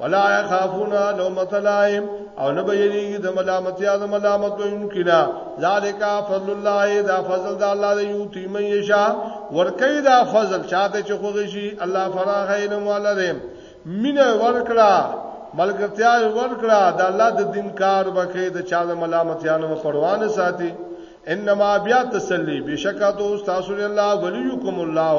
ولا يخافون لومۃ لائم او نه بېریږي د ملامتیا د ملامت وونکي نه ذالک فضل الله دا فضل د الله دی یو تی من یشا ورکی دا فضل چاته چې خوږي شي الله فراغ علم ولرم مینه ورکړه ملګرتیا ورکړه د الله د دین کار بکې د چا د ملامتیا نه پروانه ساتي انما بیا تسلی بشکاتو استاسو الله ولیکم الله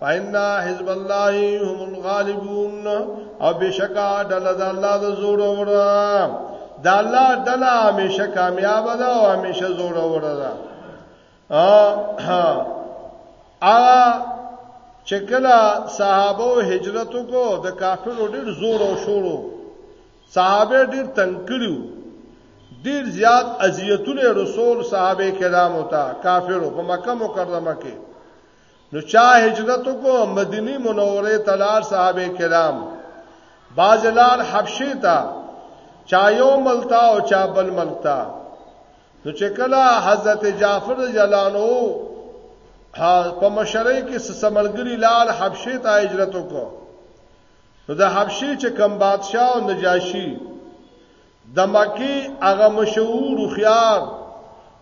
فإن حزب الله هم الغالبون او بشکا دل د الله د زور اور د الله دل همیشه کامیاب ده او همیشه زور اور ده ا چکلا صحابه هجرت کو د کافرو ډیر زور او شورو صحابه ډیر تنگ کړیو ډیر زیات اذیتونه رسول صحابه کرامو ته کافرو په مکه مکرمه کې نو چا هجرت کو مدینی منوره تلار صحابه کرام بازلار حبشه تا چا یو ملتا او چا بل ملتا نو چې کله حضرت جعفر جلانو په مشرۍ کې سملګری لال حبشه ته هجرت وکړو نو د حبشه چې کم بادشاه او نجاشي د مکی هغه مشهور خيار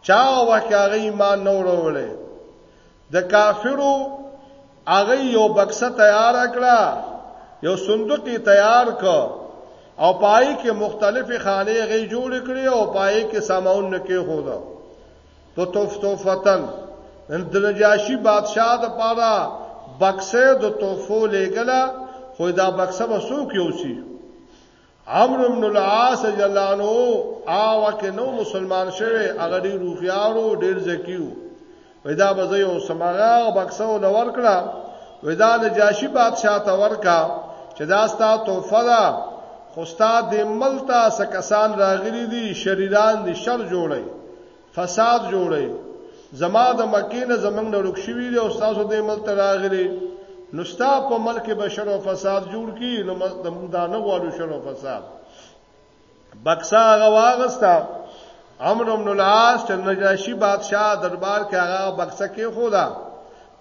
چا وکه هغه ایمان نه وروړي د کافرو هغه یو بکسه تیار کړه یو صندوق تیار ک او پای کې مختلفې خانه غي جوړ کړي او پای کې سامون نه کې خو دا تو توف توفتن د نجاشي بادشاہ د پاره بکسه د توفو لګلا خو دا بکسه به سوک یوسی عمرو بن العاص رضی الله عنه آوا کې نو مسلمان شوی هغه ډیر روغیارو ډیر زکیو ودا بځي او سماغه او بکسو لور کړه ودا د جاشي بادشاہ ته ورکا چې دا ستا توفه ده خوستا د ملتا سکسان راغلي دي شریران دي شر جوړي فساد جوړي زما د مکې نه زمنګ نه رک شوی دی او تاسو د مل تراغلي نو ستا په ملک بشر او فساد جوړ کی نو د موږ دا نه غواړو شر او فساد بکسا هغه واغستا عمر بن العاص چې نجاشي بادشاہ دربار کې هغه بکسه کې خو دا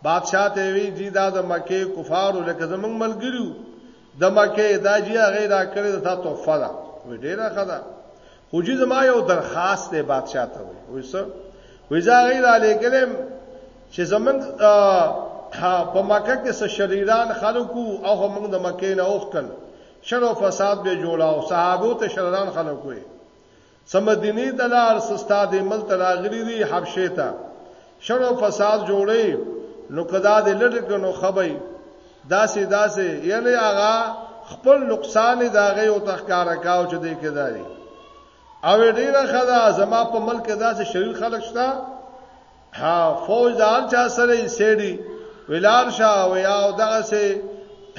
بادشاہ ته وی جی دا د مکه کفارو لکه زمنګ ملګریو د مکه دا جی هغه را کړی د تا تحفه ده وی ډیره خدا خو جی زما یو درخواست دی بادشاہ ته وی وی سر وی زه هغه را لګلم چې زمنګ په مکه کې څه شریران خلکو او موږ د مکه نه اوخکل شر او فساد به جوړاو صحابو ته شریران خلکو وی څه مدینی ته لار څه ستا دی مل ته راغلی دی حبشه ته شر او فساد جوړی نو کدا دی لټ کنو خبی داسې داسې یعنی هغه خپل نقصان دا غي او تخکار کاو چې دی کداري او ډیره خدا زما په ملک داسې شریف خلک شته ها فوج دار چا سره یې سیډي ولار شاه او یا دغه سه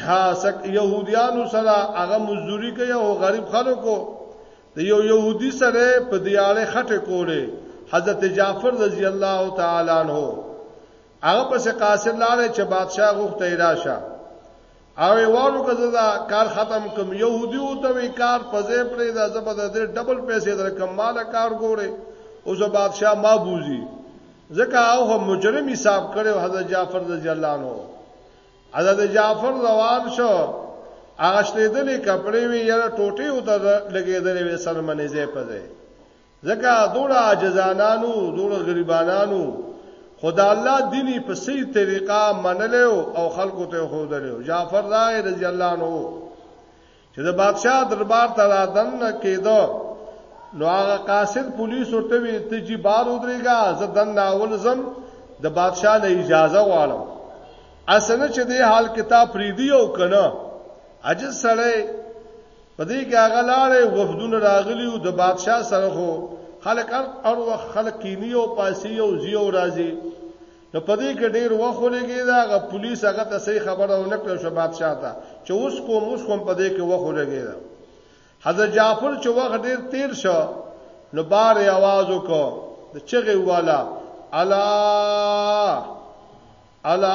ها سک يهوديانو سره هغه مزدوري کوي او غریب خلکو د یو يهودي سره په دیاله خټه کوله حضرت جعفر رضی الله تعالی عنہ هغه پس قاصر لاله چې بادشاہ غوښته راشه او وارو کزه دا کار ختم کوم يهودي او ته کار پځې پرې دا زبر د ډبل پیسې در کم مال کار ګوره اوس بادشاہ ما بوزي ځکه او هم مجرم حساب کړو حضرت جعفر رضی الله عنه حضرت جعفر روان شو هغه شلیدلې کپڑے وی یره ټوټي او ته لګېدلې وې سر منې زې پځې ځکه دوړه عاجزانانو دوړه غریبانانو خدا الله دیني په سي طریقه منلو او خلکو ته خودلو جعفر راغی رضی الله عنه چې د بادشاہ دربار ته را دننه کېدو نو هغه قاصد پولیس ورته وی ته جی بار ودرېګا زه دننه اول زم د بادشاہ له اجازه غواړم اسنه چې د حال کتاب پریدي او کنه عجز سره پدې کې هغه لاړې وفدون راغلی او د بادشاہ سره خو خلک ار او خلک کینی او پاسی او زی او راځي نو په دې کې ډیر وخت لګی دا غ پولیس هغه ته صحیح خبره و نکړه شو بادشاہ ته چې اوس کو موږ کوم په دې کې وخت لګی دا حضرت جعفر چې وخت ډیر تیر شو نو بار आवाज وکړ د چغه والا الا الا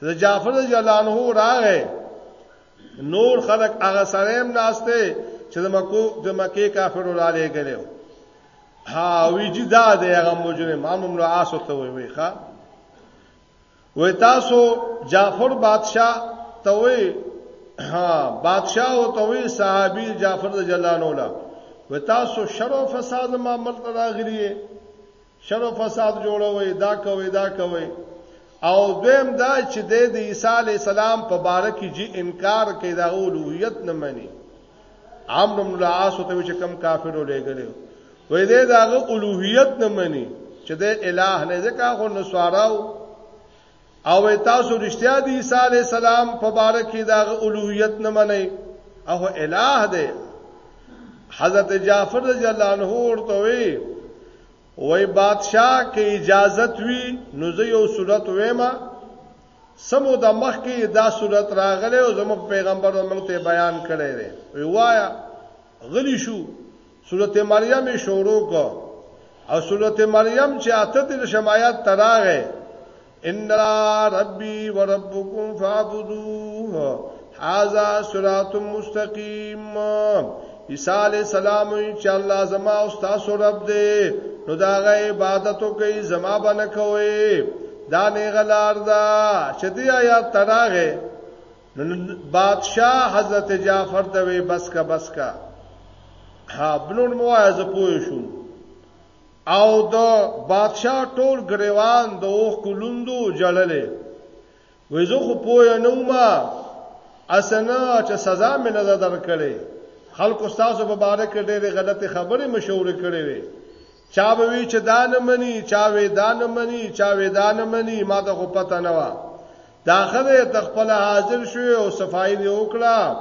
چې جعفر جلانه راغې نور خلق هغه سره هم ناشته چې د مکو د مکه کافر را لګلو ها ویجی دا د هغه مجرم عمرو بن عاص ته وی وی ښا وی تاسو جعفر بادشاہ ته وی ها بادشاہ او ته وی صحابي جعفر جلانه ولا وی تاسو شر او فساد ما ملت راغلی شر او فساد جوړوي دا کوي دا کوي او دویم دا چې د عیسی علی السلام په باره کې جی انکار کوي دا اولوهیت نه مني عمرو بن العاص ته چې کم کافر ولېګلې وې دې دا اولوهیت نه مني چې د الٰه نه ځکه خو نسواراو او وای تاسو رښتیا دی عیسی علی السلام په باره کې دا اولوهیت نه منئ او الہ دی حضرت جعفر رضی الله عنه ورته وی وای بادشاہ کې اجازت وی نو زه یو صورت وېما سمو د مخ کې دا صورت راغله او زموږ پیغمبر موږ ته بیان کړی دی وی وایا غلی شو سورت مریم شروع کو او سورت مریم چې اته د شمایات تراغه ان ربي وربكم فاعبدوه هاذا صراط مستقيم عیسی علی السلام چې الله زما او تاسو رب دې نو دا غي عبادت کوي زما باندې کوي دا نه غلار دا چې دی آیات تراغه نو بادشاہ حضرت جعفر ته وی بس کا بس کا ها بلون مو از پوه شو او د بادشاہ ټول غریوان د اوخ کلوندو جړلې وې زه خو پوه نه ما اسنه چې سزا مې نه درکړې خلکو تاسو په باره کې ډېرې غلطې خبرې مشورې کړې وې چا به وی چې دا نه مني چا وی دا نه مني چا وی دا نه مني ما ته خو پته نه و داخله تخپل حاضر شو او صفائی دی وکړه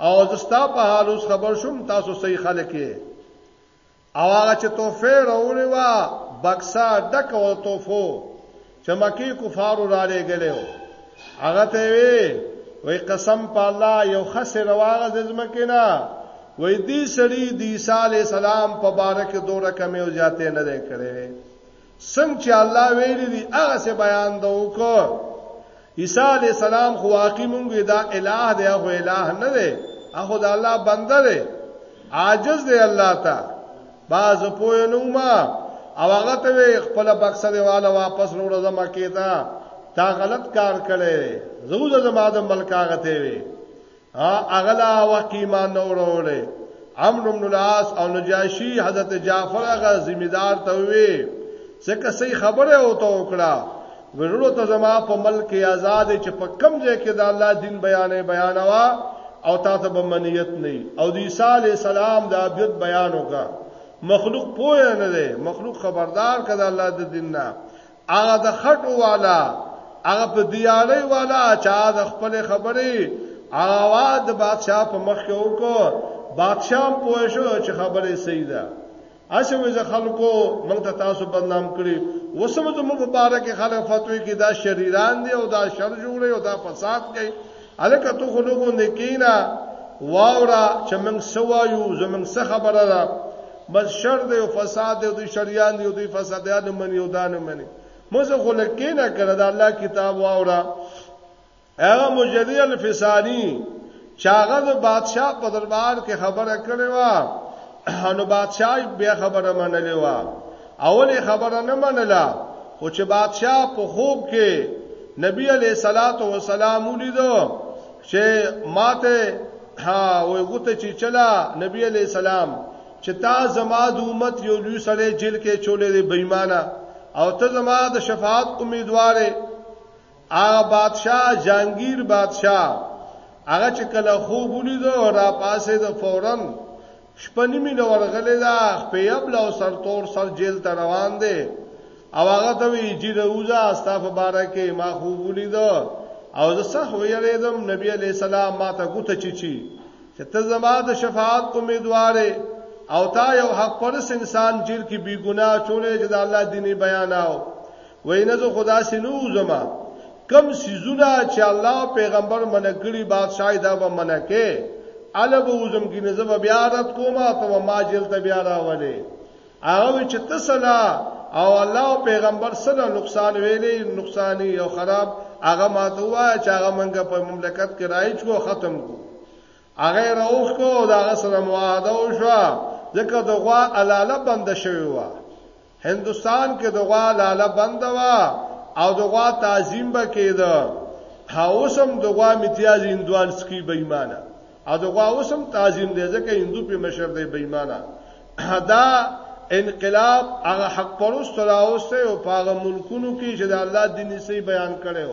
او زستا په حال اوس خبر شوم تاسو صحیح خلک یې او هغه چې توفه راوړی و بکسا ډک او توفو چې مکی کفارو را لګلې و هغه ته وی وای قسم په الله یو خسه رواغه زمکه نه وای دی سړی دی صالح سلام په بارک دوره کمی او زیاته نه ده کړې څنګه چې الله ویلي دی هغه سه بیان دوکو عیسی علی السلام خو واقعي مونږ دا الہ دی خو الہ نه دی اخو دا الله بنده دی عاجز دی الله ته باز پوه نو ما او هغه ته خپل بکسه دیواله واپس وروړه زما کیتا تا غلط کار کړي زوځه زما د ملک هغه ته وي اغلا وقیما نوروله عمرو بن العاص او نجاشی حضرت جعفر هغه ذمہ دار ته وی څکه سي خبره او ته وکړه ورونو ته زما په ملک آزاد چې په کم ځای کې د الله دین بیانې بیانوا او تا ته بمنیت نه او د عیسی علی السلام د ابیت بیان وکړه مخلوق پوه نه دی مخلوق خبردار کړه الله د دین نه هغه د خټو والا هغه په دیالې والا چا د خپل خبرې هغه د بادشاہ په مخ کې وکړ بادشاہ پوه شو چې خبرې صحیح ده اسه وې خلکو موږ ته تاسو بدنام کړی وسمه زموږ مبارک خلک فتوی کې دا شریران دي او دا شر جوړي او دا فساد کوي الکه تو خو لوګو نه کینا واورا چې موږ سوایو زمنګ څه خبره ده بس شر دی او فساد دی او دوی شریان دی او دوی فسادیان منی او دان منی موږ خو نه کینا کړه دا الله کتاب واورا هغه مجدی الفسانی چاغه د بادشاہ په دربار کې خبره کړې و نو بادشاہ بیا خبره منلې و اولې خبره نه منله خو چې بادشاہ په خوب کې نبی علیہ الصلات والسلام ولیدو چې ماته ها وې غوته چې چلا نبی علیہ السلام چې تا زما د امت یو لوی سړی جیل کې چولې دی بېمانه او ته زما د شفاعت امیدوارې هغه بادشاہ جانگیر بادشاہ هغه چې کله خوب ولید او را پاسه د فورن شپنی می لورغله دا خپیب لو سر تور سر جیل ته روان دی او هغه ته وی چې روزه استاف بارکه ما خوب ولید او زه صح ویریدم نبی علی السلام ما ته ګوت چی چی چې ته زما د شفاعت امیدواره او تا یو حق پرس انسان جیل کې بیګناه چولې چې د الله دیني بیاناو وینه زه خدا سينو زما کم سيزونه چې الله پیغمبر منکړي بادشاہ دا به منکه اله به وزم کې نه زما بیا رات کومه ته ما جیل ته بیا راولې هغه چې تسلا او الله پیغمبر سره نقصان ویلې نقصانی او خراب هغه ماته وای چې هغه منګه په مملکت کې راځي کو ختم کو هغه راوخ کو دا سره معاهده وشو ځکه دغه الاله بند شوی و هندوستان کې د غوا لاله بند و او د غوا تعظیم به کېده هاوسم د غوا امتیاز هندوان سکی بېمانه او د غوا اوسم تعظیم دی ځکه هندو په مشر دی بېمانه دا انقلاب هغه حق پرست راوسته او په هغه ملکونو کې چې د الله دین یې بیان کړو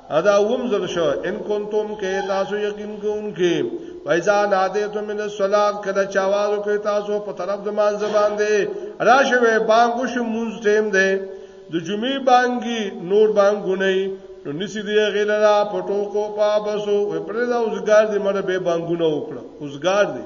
ادا وم زل شو ان کنتم کې تاسو یقین کوونکې وایزا ناده ته من الصلاه کله چاوازو کې تاسو په طرف د مان زبان دی راشه وې بانګ شو مونږ ټیم دی د جمعې بانګي نور بانګونه نو نسی دی غیلرا پټو کو پابسو پرې دا اوسګار دې مړ به بانګونه وکړه اوسګار دې